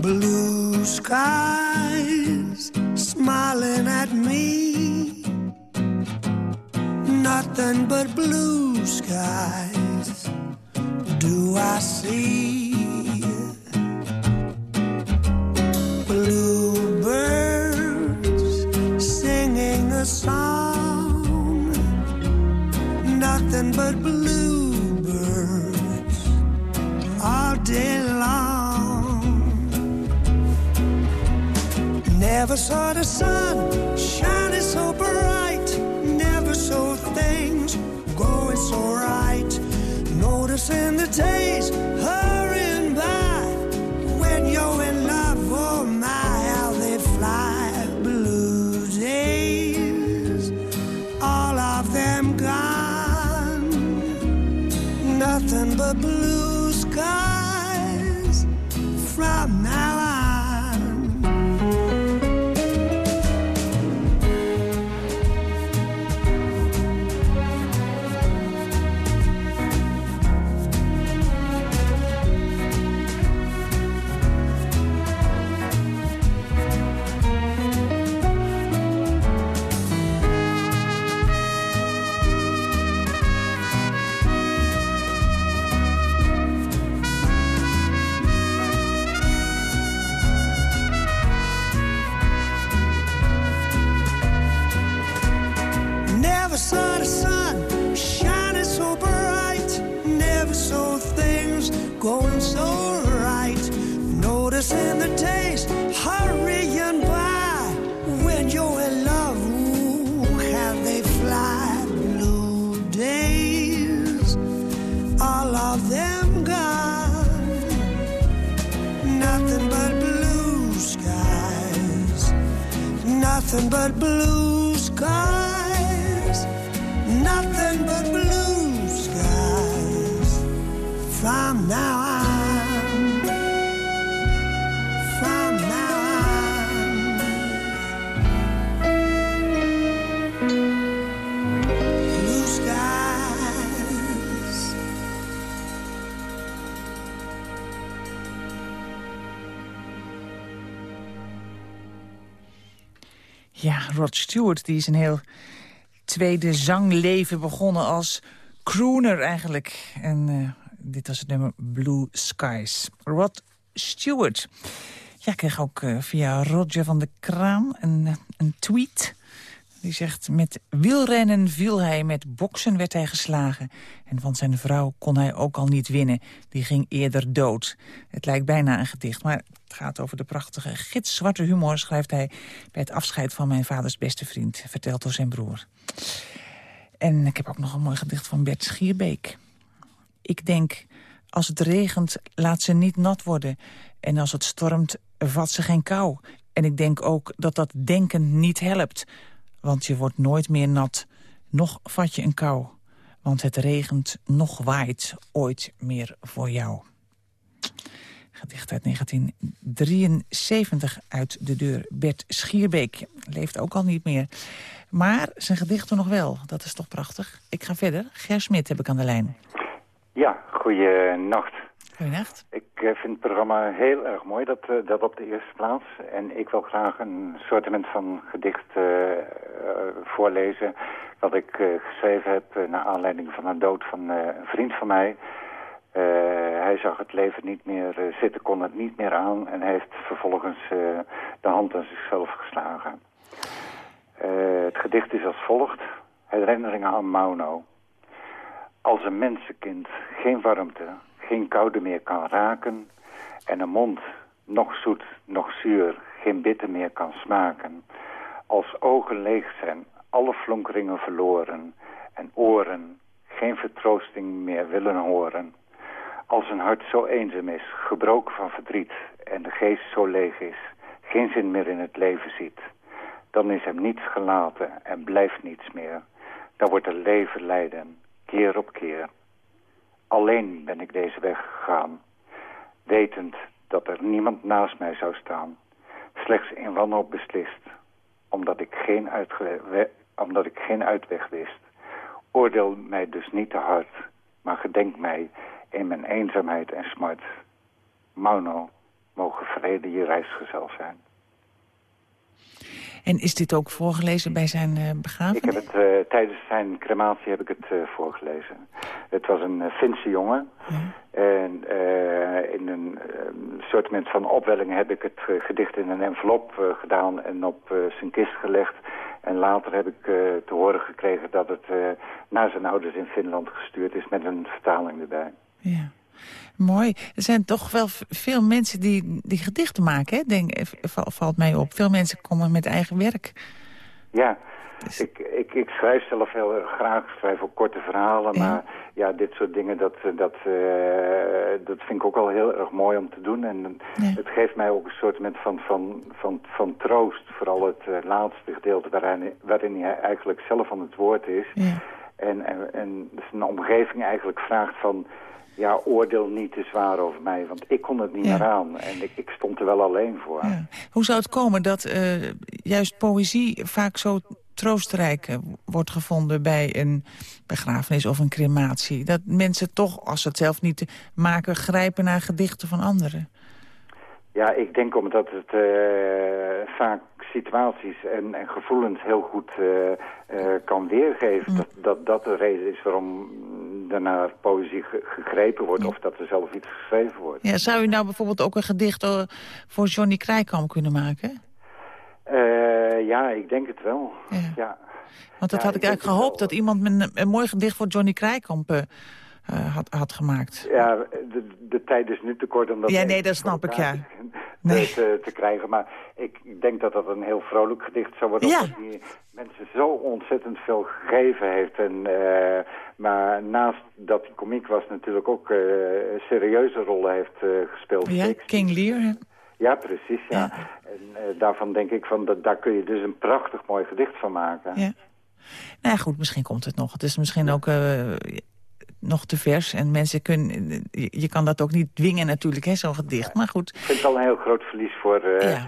Blue skies nothing but blue skies do I see. Blue birds singing a song, nothing but blue birds all day long. Never saw the sun Nothing but blue skies, nothing but blue skies. From now on. Ja, Rod Stewart die is een heel tweede zangleven begonnen als crooner eigenlijk. En uh, dit was het nummer Blue Skies. Rod Stewart. Ja, ik kreeg ook uh, via Roger van de Kraan een, een tweet... Die zegt, met wielrennen viel hij, met boksen werd hij geslagen. En van zijn vrouw kon hij ook al niet winnen. Die ging eerder dood. Het lijkt bijna een gedicht, maar het gaat over de prachtige gids zwarte humor... schrijft hij bij het afscheid van mijn vaders beste vriend, verteld door zijn broer. En ik heb ook nog een mooi gedicht van Bert Schierbeek. Ik denk, als het regent, laat ze niet nat worden. En als het stormt, vat ze geen kou. En ik denk ook dat dat denken niet helpt. Want je wordt nooit meer nat, nog vat je een kou. Want het regent, nog waait ooit meer voor jou. Gedicht uit 1973 uit de deur. Bert Schierbeek leeft ook al niet meer. Maar zijn gedichten nog wel. Dat is toch prachtig. Ik ga verder. Ger Smit heb ik aan de lijn. Ja, goeienacht. Goeienacht. Ik uh, vind het programma heel erg mooi, dat, uh, dat op de eerste plaats. En ik wil graag een soortement van gedicht uh, voorlezen... wat ik geschreven heb naar aanleiding van de dood van een vriend van mij. hij zag het leven niet meer zitten, kon het niet meer aan... en heeft vervolgens de hand aan zichzelf geslagen. het gedicht is als volgt. Herinneringen aan Mauno. Als een mensenkind geen warmte, geen koude meer kan raken... en een mond, nog zoet, nog zuur, geen bitter meer kan smaken... als ogen leeg zijn, alle flonkeringen verloren... en oren geen vertroosting meer willen horen... als een hart zo eenzaam is, gebroken van verdriet... en de geest zo leeg is, geen zin meer in het leven ziet... dan is hem niets gelaten en blijft niets meer. Dan wordt het leven lijden, keer op keer... Alleen ben ik deze weg gegaan, wetend dat er niemand naast mij zou staan. Slechts in wanhoop beslist, omdat ik geen, omdat ik geen uitweg wist. Oordeel mij dus niet te hard, maar gedenk mij in mijn eenzaamheid en smart. Mauno, mogen vrede je reisgezel zijn. En is dit ook voorgelezen bij zijn uh, begrafenis? Ik heb het, uh, tijdens zijn crematie heb ik het uh, voorgelezen. Het was een Finse jongen. En in een soort van opwelling heb ik het gedicht in een envelop gedaan en op zijn kist gelegd. En later heb ik te horen gekregen dat het naar zijn ouders in Finland gestuurd is met een vertaling erbij. Ja. Mooi. Er zijn toch wel veel mensen die, die gedichten maken, hè? Denk, valt mij op. Veel mensen komen met eigen werk. Ja, dus... ik, ik, ik schrijf zelf heel erg graag. Ik schrijf ook korte verhalen. Maar ja, dit soort dingen, dat, dat, uh, dat vind ik ook al heel erg mooi om te doen. En ja. het geeft mij ook een soort van, van, van, van troost. Vooral het uh, laatste gedeelte waarin, waarin hij eigenlijk zelf aan het woord is. Ja. En, en, en zijn omgeving eigenlijk vraagt van ja, oordeel niet te zwaar over mij, want ik kon het niet ja. meer aan. En ik, ik, stond er wel alleen voor. Ja. Hoe zou het komen dat uh, juist poëzie vaak zo troostrijk wordt gevonden bij een begrafenis of een crematie? Dat mensen toch, als ze het zelf niet maken, grijpen naar gedichten van anderen? Ja, ik denk omdat het uh, vaak situaties en, en, gevoelens heel goed uh, uh, kan weergeven. Mm. Dat, dat dat de reden is waarom er naar poëzie ge gegrepen wordt... Ja. of dat er zelf iets geschreven wordt. Ja, zou u nou bijvoorbeeld ook een gedicht voor Johnny Krijkamp kunnen maken? ja, ik denk het wel. Ja. ja. Want dat had ik eigenlijk gehoopt, dat iemand met een, een, mooi gedicht voor Johnny Krijkamp... Uh, had, had gemaakt. Ja, de, de tijd is nu te kort om dat... Ja, nee, dat snap ik, ja. Nee. te, te, krijgen. Maar ik denk dat dat een heel vrolijk gedicht zou worden. Ja. Omdat die mensen zo ontzettend veel gegeven heeft. En, uh, maar naast dat hij komiek was natuurlijk ook uh, serieuze rollen heeft gespeeld. Ja, King Lear. Ja, precies, ja. ja. En daarvan denk ik, van, dat, daar kun je dus een prachtig mooi gedicht van maken. Ja. Nou ja, goed, misschien komt het nog. Het is misschien ook nog te vers. En mensen kunnen, je, kan dat ook niet dwingen natuurlijk, zo'n gedicht. Maar goed. Ik vind het wel een heel groot verlies voor uh,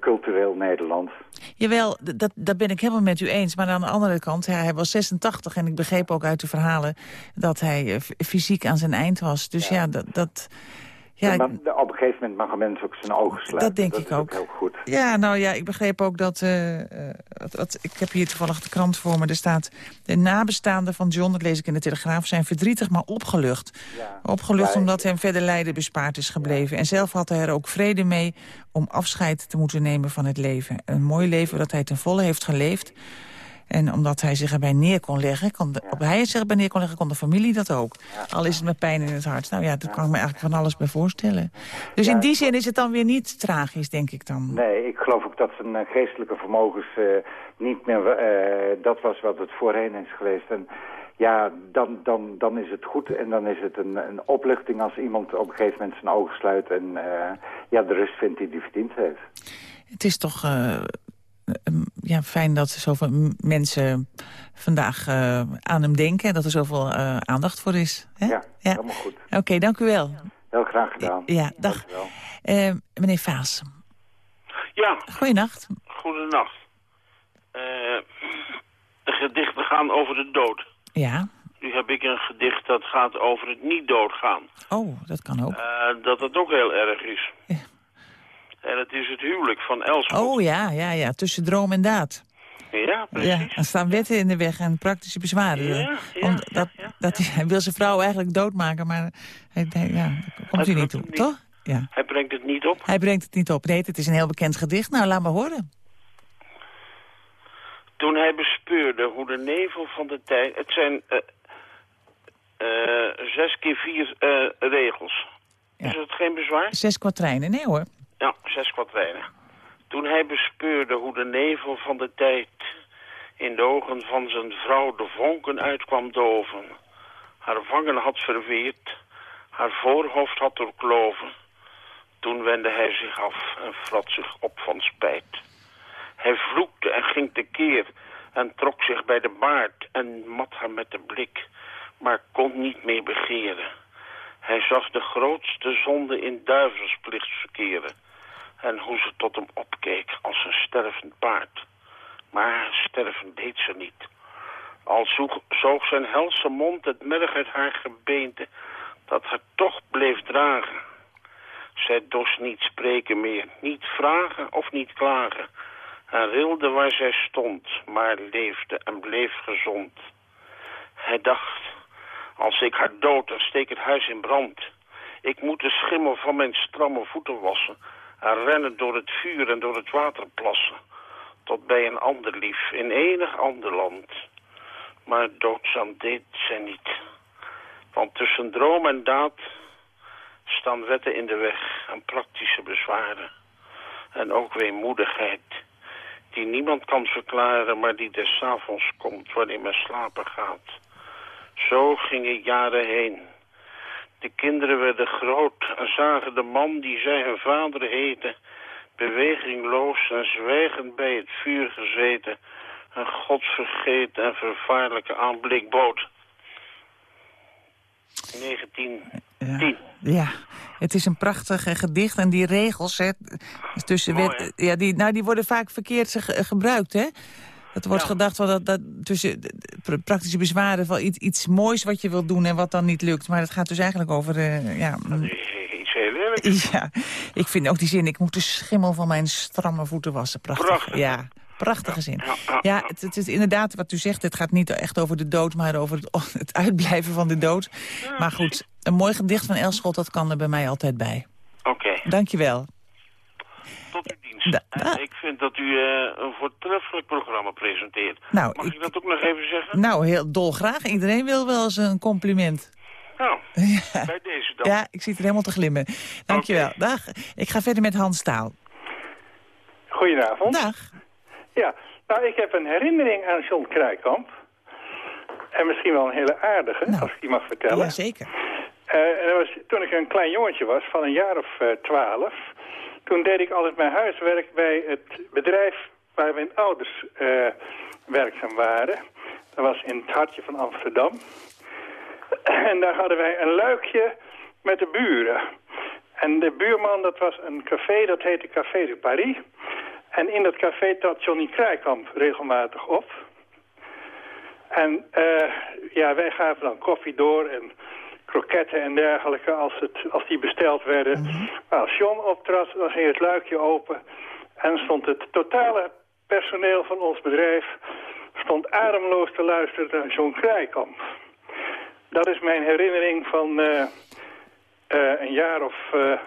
cultureel Nederland. Jawel, dat, dat ben ik helemaal met u eens. Maar aan de andere kant, hij was 86 en ik begreep ook uit de verhalen... dat hij fysiek aan zijn eind was. Dus ja, dat... dat ja, maar op een gegeven moment mag een mens ook zijn ogen sluiten. Dat denk ik ook. heel goed. Ja, nou ja, ik begreep ook dat, uh, wat, Ik heb hier toevallig de krant voor me. Er staat... De nabestaanden van John, dat lees ik in de Telegraaf... zijn verdrietig, maar opgelucht. Ja. Opgelucht omdat hem verder lijden bespaard is gebleven. En zelf had hij er ook vrede mee om afscheid te moeten nemen van het leven. Een mooi leven dat hij ten volle heeft geleefd. En omdat hij zich erbij neer kon leggen, kon de, op hij zich erbij neer kon leggen, kon de familie dat ook. Al is het met pijn in het hart. Nou ja, daar kan ik me eigenlijk van alles bij voorstellen. Dus in die zin is het dan weer niet tragisch, denk ik dan. Nee, ik geloof ook dat zijn eh, geestelijke vermogens uh, niet meer uh, dat was wat het voorheen is geweest. En ja, dan, dan, dan is het goed en dan is het een, een opluchting als iemand op een gegeven moment zijn ogen sluit en ja, de rust vindt die hij verdiend heeft. Het is toch ja, fijn dat zoveel mensen vandaag uh, aan hem denken... en dat er zoveel uh, aandacht voor is. Hè? Ja, ja, helemaal goed. Oké, dank u wel. Heel graag gedaan. Ja, dag. Uh, meneer Vaas. Ja. Goedenacht. Goedenacht. de gedichten gaan over de dood. Ja. Nu heb ik een gedicht dat gaat over het niet doodgaan. Oh, dat kan ook. dat het ook heel erg is. Ja. En het is het huwelijk van Elschot. Oh ja, ja, ja. Tussen droom en daad. Ja, precies. Ja, er staan wetten in de weg en praktische bezwaren. Ja, ja, dat, dat hij, wil zijn vrouw eigenlijk doodmaken, maar hij, hij ja, komt hij niet toe, toch? Ja. Hij brengt het niet op? Hij brengt het niet op. Nee, het is een heel bekend gedicht. Nou, laat maar horen. Toen hij bespeurde hoe de nevel van de tijd... Het zijn uh, uh, zes keer vier uh, regels. Is het geen bezwaar? Zes kwatrijnen, nee hoor. Ja, zes kwartijnen. Toen hij bespeurde hoe de nevel van de tijd in de ogen van zijn vrouw de vonken uitkwam doven, haar vangen had verweerd, haar voorhoofd had doorkloven, toen wendde hij zich af en vrat zich op van spijt. Hij vloekte en ging tekeer en trok zich bij de baard en mat haar met de blik, maar kon niet meer begeren. Hij zag de grootste zonde in duivelsplicht verkeren en hoe ze tot hem opkeek als een stervend paard. Maar sterven deed ze niet. Al zoog, zoog zijn helse mond het merg uit haar gebeente, dat haar toch bleef dragen. Zij dorst niet spreken meer, niet vragen of niet klagen. En rilde waar zij stond, maar leefde en bleef gezond. Hij dacht, als ik haar dood, dan steek het huis in brand. Ik moet de schimmel van mijn stramme voeten wassen en rennen door het vuur en door het water plassen. Tot bij een ander lief, in enig ander land. Maar doodzaam deed zij niet. Want tussen droom en daad staan wetten in de weg en praktische bezwaren. En ook weemoedigheid, die niemand kan verklaren, maar die des avonds komt wanneer men slapen gaat. Zo gingen jaren heen. De kinderen werden groot en zagen de man die zij hun vader heette... bewegingloos en zwijgend bij het vuur gezeten... een godsvergeten en vervaarlijke aanblik bood. 1910. Ja, het is een prachtig gedicht en die regels hè, tussen wet, ja, die, nou, die worden vaak verkeerd gebruikt. Hè? Het wordt gedacht wel dat, dat tussen praktische bezwaren van iets, iets moois wat je wilt doen en wat dan niet lukt. Maar het gaat dus eigenlijk over... Uh, ja, mm. Ja, ik vind ook die zin, ik moet de schimmel van mijn stramme voeten wassen. Prachtig. Prachtig. Ja, prachtige zin. Ja, het, het, is inderdaad wat u zegt, het gaat niet echt over de dood, maar over het, het uitblijven van de dood. Maar goed, een mooi gedicht van Elschot, dat kan er bij mij altijd bij. Oké. Dankjewel en ik vind dat u uh, een voortreffelijk programma presenteert. Nou, Mag ik, dat ook nog even zeggen? Nou, heel dolgraag. Iedereen wil wel eens een compliment. Nou, bij deze dan. Ja, ik zit er helemaal te glimmen. Dankjewel. Okay. Dag. Ik ga verder met Hans Staal. Goedenavond. Dag. Ja, nou, ik heb een herinnering aan John Krijkamp. En misschien wel een hele aardige, nou, als ik die mag vertellen. Ja, zeker. Uh, was, toen ik een klein jongetje was, van een jaar of uh, twaalf... Toen deed ik altijd mijn huiswerk bij het bedrijf waar mijn ouders uh, werkzaam waren. Dat was in het hartje van Amsterdam. En daar hadden wij een luikje met de buren. En de buurman, dat was een café, dat heette Café de Paris. En in dat café trad Johnny Krijkamp regelmatig op. En uh, ja, wij gaven dan koffie door en kroketten en dergelijke als, het, als die besteld werden. Mhm. Maar als John optrad, dan ging het luikje open en stond het totale personeel van ons bedrijf stond ademloos te luisteren naar John Krijkamp. Dat is mijn herinnering van uh, uh, een jaar of uh,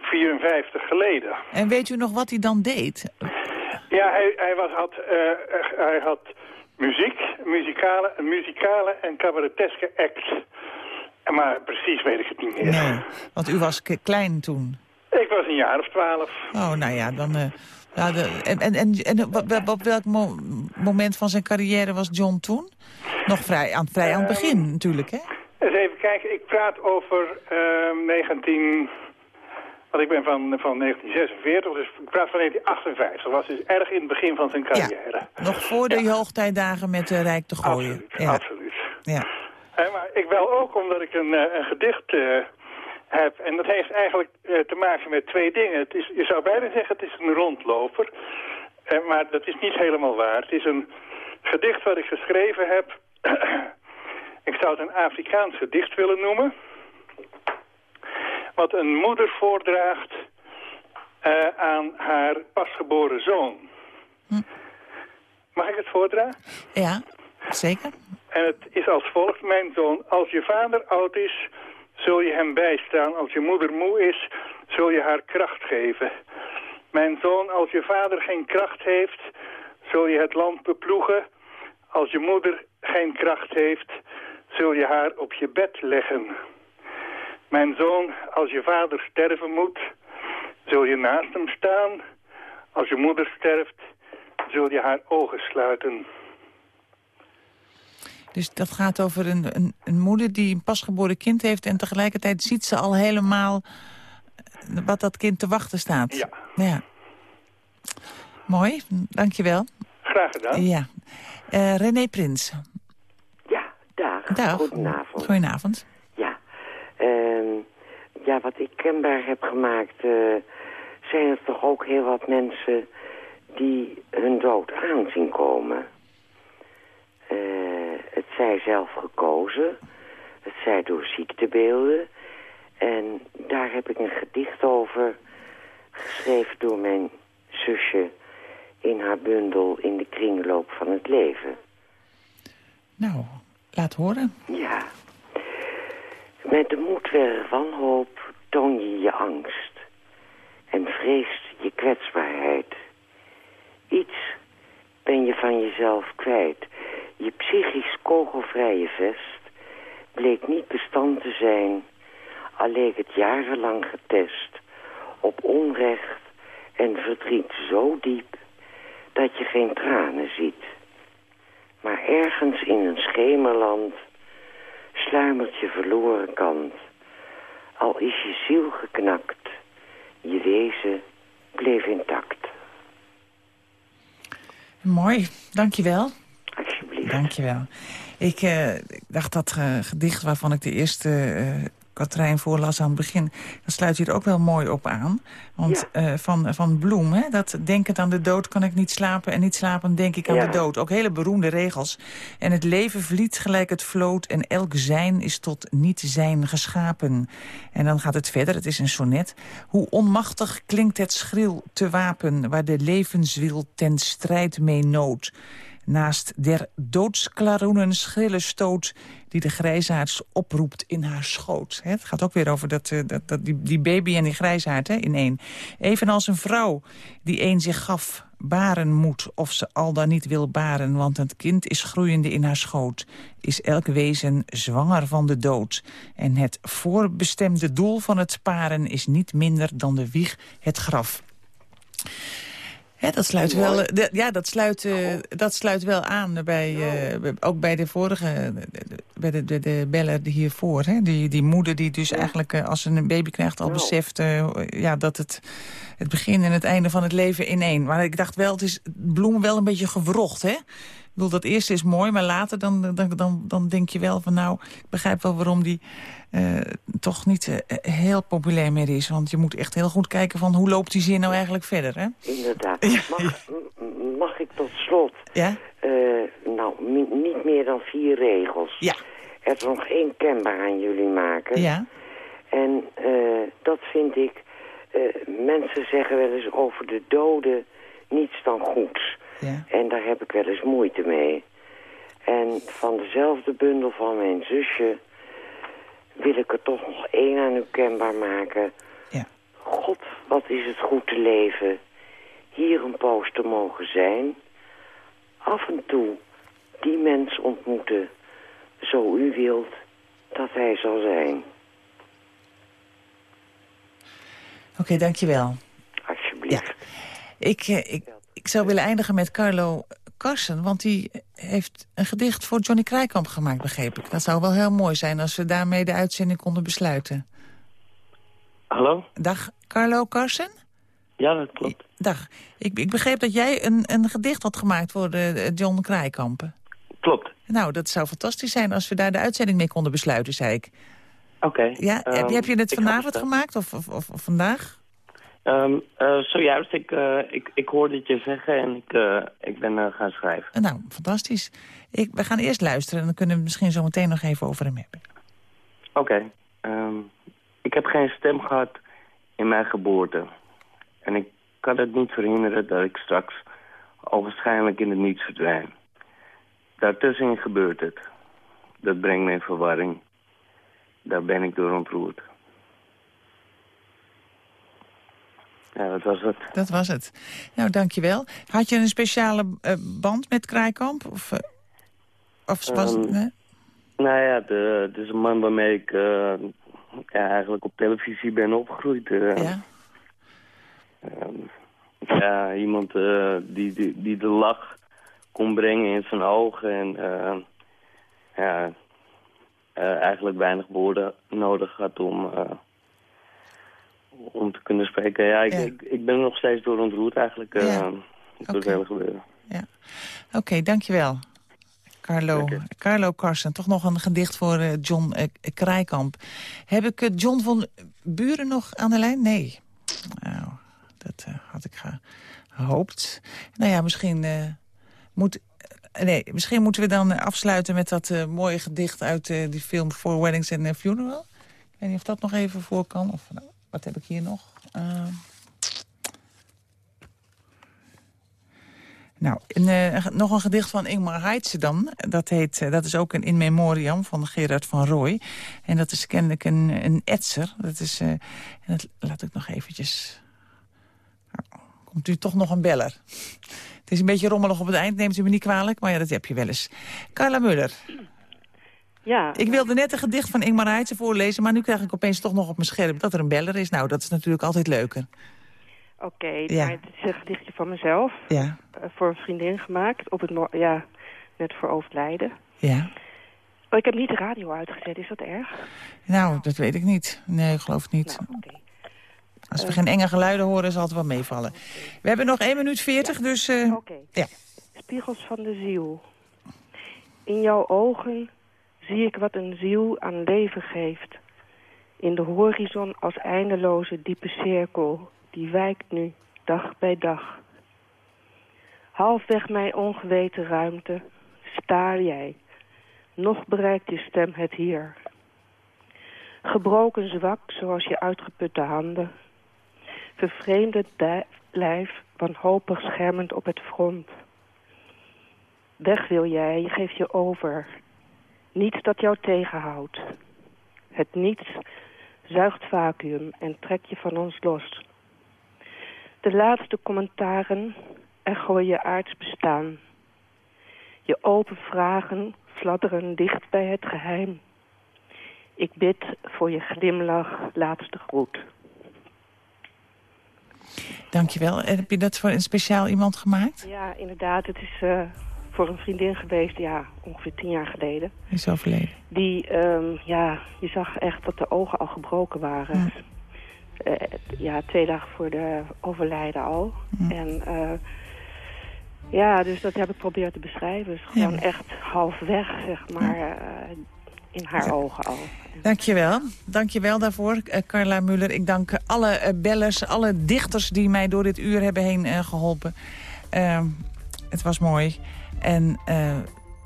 54 geleden. En weet u nog wat hij dan deed? Ja, hij, hij, was, had, hij had muziek, muzikale, een muzikale en cabareteske act. Maar precies weet ik het niet meer. Nee, want u was klein toen. Ik was een jaar of twaalf. Oh, nou ja, dan... Uh, ja, de, en en, en, en op welk moment van zijn carrière was John toen? Nog vrij aan, vrij aan het begin uh, natuurlijk, hè? Eens even kijken, ik praat over uh, 19... Want ik ben van, van 1946, dus ik praat van 1958. Dat was dus erg in het begin van zijn carrière. Ja, nog voor de ja. hoogtijdagen met uh, Rijk te gooien. Absoluut, ja. absoluut. Ja. Ik wel ook omdat ik een, een gedicht uh, heb. En dat heeft eigenlijk uh, te maken met twee dingen. Het is, je zou bijna zeggen het is een rondloper. Uh, maar dat is niet helemaal waar. Het is een gedicht wat ik geschreven heb. ik zou het een Afrikaans gedicht willen noemen. Wat een moeder voordraagt aan haar pasgeboren zoon. Hm. Mag ik het voordragen? Ja, zeker. En het is als volgt, mijn zoon. Als je vader oud is, zul je hem bijstaan. Als je moeder moe is, zul je haar kracht geven. Mijn zoon, als je vader geen kracht heeft, zul je het land beploegen. Als je moeder geen kracht heeft, zul je haar op je bed leggen. Mijn zoon, als je vader sterven moet, zul je naast hem staan. Als je moeder sterft, zul je haar ogen sluiten. Dus dat gaat over een, een, een, moeder die een pasgeboren kind heeft... en tegelijkertijd ziet ze al helemaal eh, wat dat kind te wachten staat. Ja. ja. Mooi, dankjewel. Graag gedaan. Ja. Uh, René Prins. Ja, dag. dag. Goedenavond. Goedenavond. Ja. Uh, ja, wat ik kenbaar heb gemaakt... Uh, zijn er toch ook heel wat mensen die hun dood aanzien komen... Uh, het zij zelf gekozen, het zij door ziektebeelden. En daar heb ik een gedicht over geschreven door mijn zusje in haar bundel in de kringloop van het leven. Nou, laat horen. Ja. Met de moedwillige wanhoop toon je je angst en vreest je kwetsbaarheid. Iets ben je van jezelf kwijt je psychisch kogelvrije vest bleek niet bestand te zijn, al leek het jarenlang getest op onrecht en verdriet zo diep dat je geen tranen ziet. Maar ergens in een schemerland sluimert je verloren kant. Al is je ziel geknakt, je wezen bleef intact. Mooi, dankjewel. Dankjewel. Ik uh, dacht dat uh, gedicht waarvan ik de eerste uh, Katrijn voorlas aan het begin... dat sluit hier ook wel mooi op aan. Want ja. van, van Bloem, hè, dat denkend aan de dood kan ik niet slapen... en niet slapen denk ik aan ja. de dood. Ook hele beroemde regels. En het leven vliet gelijk het vloot... en elk zijn is tot niet zijn geschapen. En dan gaat het verder, het is een sonnet. Hoe onmachtig klinkt het schril te wapen... waar de levenswil ten strijd mee nood naast der doodsklaroenen schrille stoot... die de grijsaards oproept in haar schoot. Het gaat ook weer over dat, uh, dat, dat, die, die baby en die grijsaard hè, in één. Evenals een vrouw die een zich gaf baren moet... of ze al dan niet wil baren, want het kind is groeiende in haar schoot... is elk wezen zwanger van de dood. En het voorbestemde doel van het paren is niet minder dan de wieg het graf. Ja, dat sluit wel, de, ja, dat sluit, uh, dat sluit wel aan bij, uh, ook bij de vorige, bij de, de, de beller hiervoor. Hè? Die, die moeder die dus ja. eigenlijk uh, als ze een baby krijgt al oh. beseft ja, dat het, het begin en het einde van het leven in één. Maar ik dacht wel, het is bloem wel een beetje gewrocht, hè? Ik bedoel, dat eerste is mooi, maar later dan, dan, dan, dan denk je wel van... nou, ik begrijp wel waarom die uh, toch niet uh, heel populair meer is. Want je moet echt heel goed kijken van hoe loopt die zin nou eigenlijk verder, hè? Inderdaad. Mag, mag ik tot slot... Ja? Uh, nou, niet meer dan vier regels. Ja. Er is nog één kenbaar aan jullie maken. Ja. En dat vind ik... mensen zeggen wel eens over de doden niets dan goeds. Ja. En daar heb ik wel eens moeite mee. En van dezelfde bundel van mijn zusje wil ik er toch nog één aan u kenbaar maken. Ja. God, wat is het goed te leven. Hier een poos te mogen zijn. Af en toe die mens ontmoeten. Zo u wilt dat hij zal zijn. Oké, okay, dankjewel. Alsjeblieft. Ja. Ik, eh, ik, ik zou willen eindigen met Carlo Carson, want die heeft een gedicht voor Johnny Krijkamp gemaakt, begreep ik. Dat zou wel heel mooi zijn als we daarmee de uitzending konden besluiten. Hallo? Dag, Carlo Carson? Ja, dat klopt. Dag. Ik, ik begreep dat jij een, een gedicht had gemaakt voor de, John Krijkampen. Klopt. Nou, dat zou fantastisch zijn als we daar de uitzending mee konden besluiten, zei ik. Oké. ja, heb, um, heb je het vanavond gemaakt of, of, of, of vandaag? Um, uh, zojuist, ik, uh, ik, ik hoorde het je zeggen en ik, uh, ik ben gaan schrijven. Nou, fantastisch. Ik, we gaan eerst luisteren en dan kunnen we misschien zo meteen nog even over hem hebben. Oké. Okay. Um, ik heb geen stem gehad in mijn geboorte. En ik kan het niet verhinderen dat ik straks al waarschijnlijk in het niets verdwijn. Daartussenin gebeurt het. Dat brengt me in verwarring. Daar ben ik door ontroerd. Ja, dat was het. Dat was het. Nou, dankjewel. Had je een speciale uh, band met Kraaikamp? Of, uh, of was um, het... Nee? Nou ja, het is een man waarmee ik uh, ja, eigenlijk op televisie ben opgegroeid. ja? Um, ja, iemand die, die, die de lach kon brengen in zijn ogen. En ja, eigenlijk weinig woorden nodig had om om te kunnen spreken. Ja, ik, Ja. ik, ik ben nog steeds door ontroerd eigenlijk. eh Ja. door het Oké. hele gebeuren. Oké, dankjewel. Carlo, Carlo Carson, toch nog een gedicht voor eh, John eh, Krijkamp. Heb ik eh, John van Buren nog aan de lijn? Nee. Nou, dat eh, had ik gehoopt. Nou ja, misschien, eh, moet, eh, nee, misschien moeten we dan eh, afsluiten met dat eh, mooie gedicht uit eh, die film Four Weddings and a Funeral. Ik weet niet of dat nog even voor kan. Of, nou, wat heb ik hier nog? Ehm, Nou, eh, nog een gedicht van Ingmar Heitse dan. Dat, heet, eh, dat is ook een in memoriam van Gerard van Rooij. En dat is kennelijk een, een etser. Dat is, eh, laat ik nog eventjes... Nou, komt u toch nog een beller. Het is een beetje rommelig op het eind, neemt u me niet kwalijk. Maar ja, dat heb je wel eens. Carla Muller. Ja. Ik wilde net een gedicht van Ingmar Heitse voorlezen... maar nu krijg ik opeens toch nog op mijn scherm dat er een beller is. Nou, dat is natuurlijk altijd leuker. Oké, Ja. maar het is een gedichtje van mezelf. Ja. eh, voor een vriendin gemaakt. Op het, ja, net voor overlijden. Ja. Oh, ik heb niet de radio uitgezet, is dat erg? Nou, dat weet ik niet. Nee, ik geloof het niet. Als we Eh. geen enge geluiden horen, zal het wel meevallen. We hebben nog 1 minuut 40, dus... eh, ja. Spiegels van de ziel. In jouw ogen zie ik wat een ziel aan leven geeft. In de horizon als eindeloze diepe cirkel, die wijkt nu dag bij dag. Halfweg mijn ongeweten ruimte, staar jij. Nog bereikt je stem het hier. Gebroken zwak, zoals je uitgeputte handen. Vervreemde di- lijf, wanhopig schermend op het front. Weg wil jij, je geeft je over. Niets dat jou tegenhoudt. Het niets zuigt vacuüm en trekt je van ons los. De laatste commentaren echoen je aards bestaan. Je open vragen fladderen dicht bij het geheim. Ik bid voor je glimlach laatste groet. Dankjewel. En heb je dat voor een speciaal iemand gemaakt? Ja, inderdaad. Het is eh, voor een vriendin geweest, ja, ongeveer tien jaar geleden. Is overleden. Die, ehm, ja, je zag echt dat de ogen al gebroken waren. Eh, ja, twee dagen voor de overlijden al. En eh, Ja, dus dat heb ik proberen te beschrijven. Dus gewoon echt halfweg, zeg maar, uh, in haar ogen al. Dankjewel. Dankjewel daarvoor, Carla Muller. Ik dank alle bellers, alle dichters die mij door dit uur hebben heen geholpen. Ehm, het was mooi. En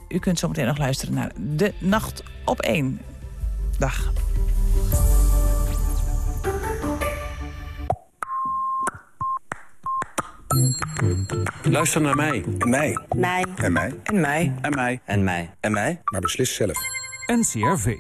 u kunt zo meteen nog luisteren naar De Nacht op 1. Dag. Luister naar mij. En mij. Mij. En mij. En mij. En mij. En mij. En mij. Maar beslis zelf. NCRV.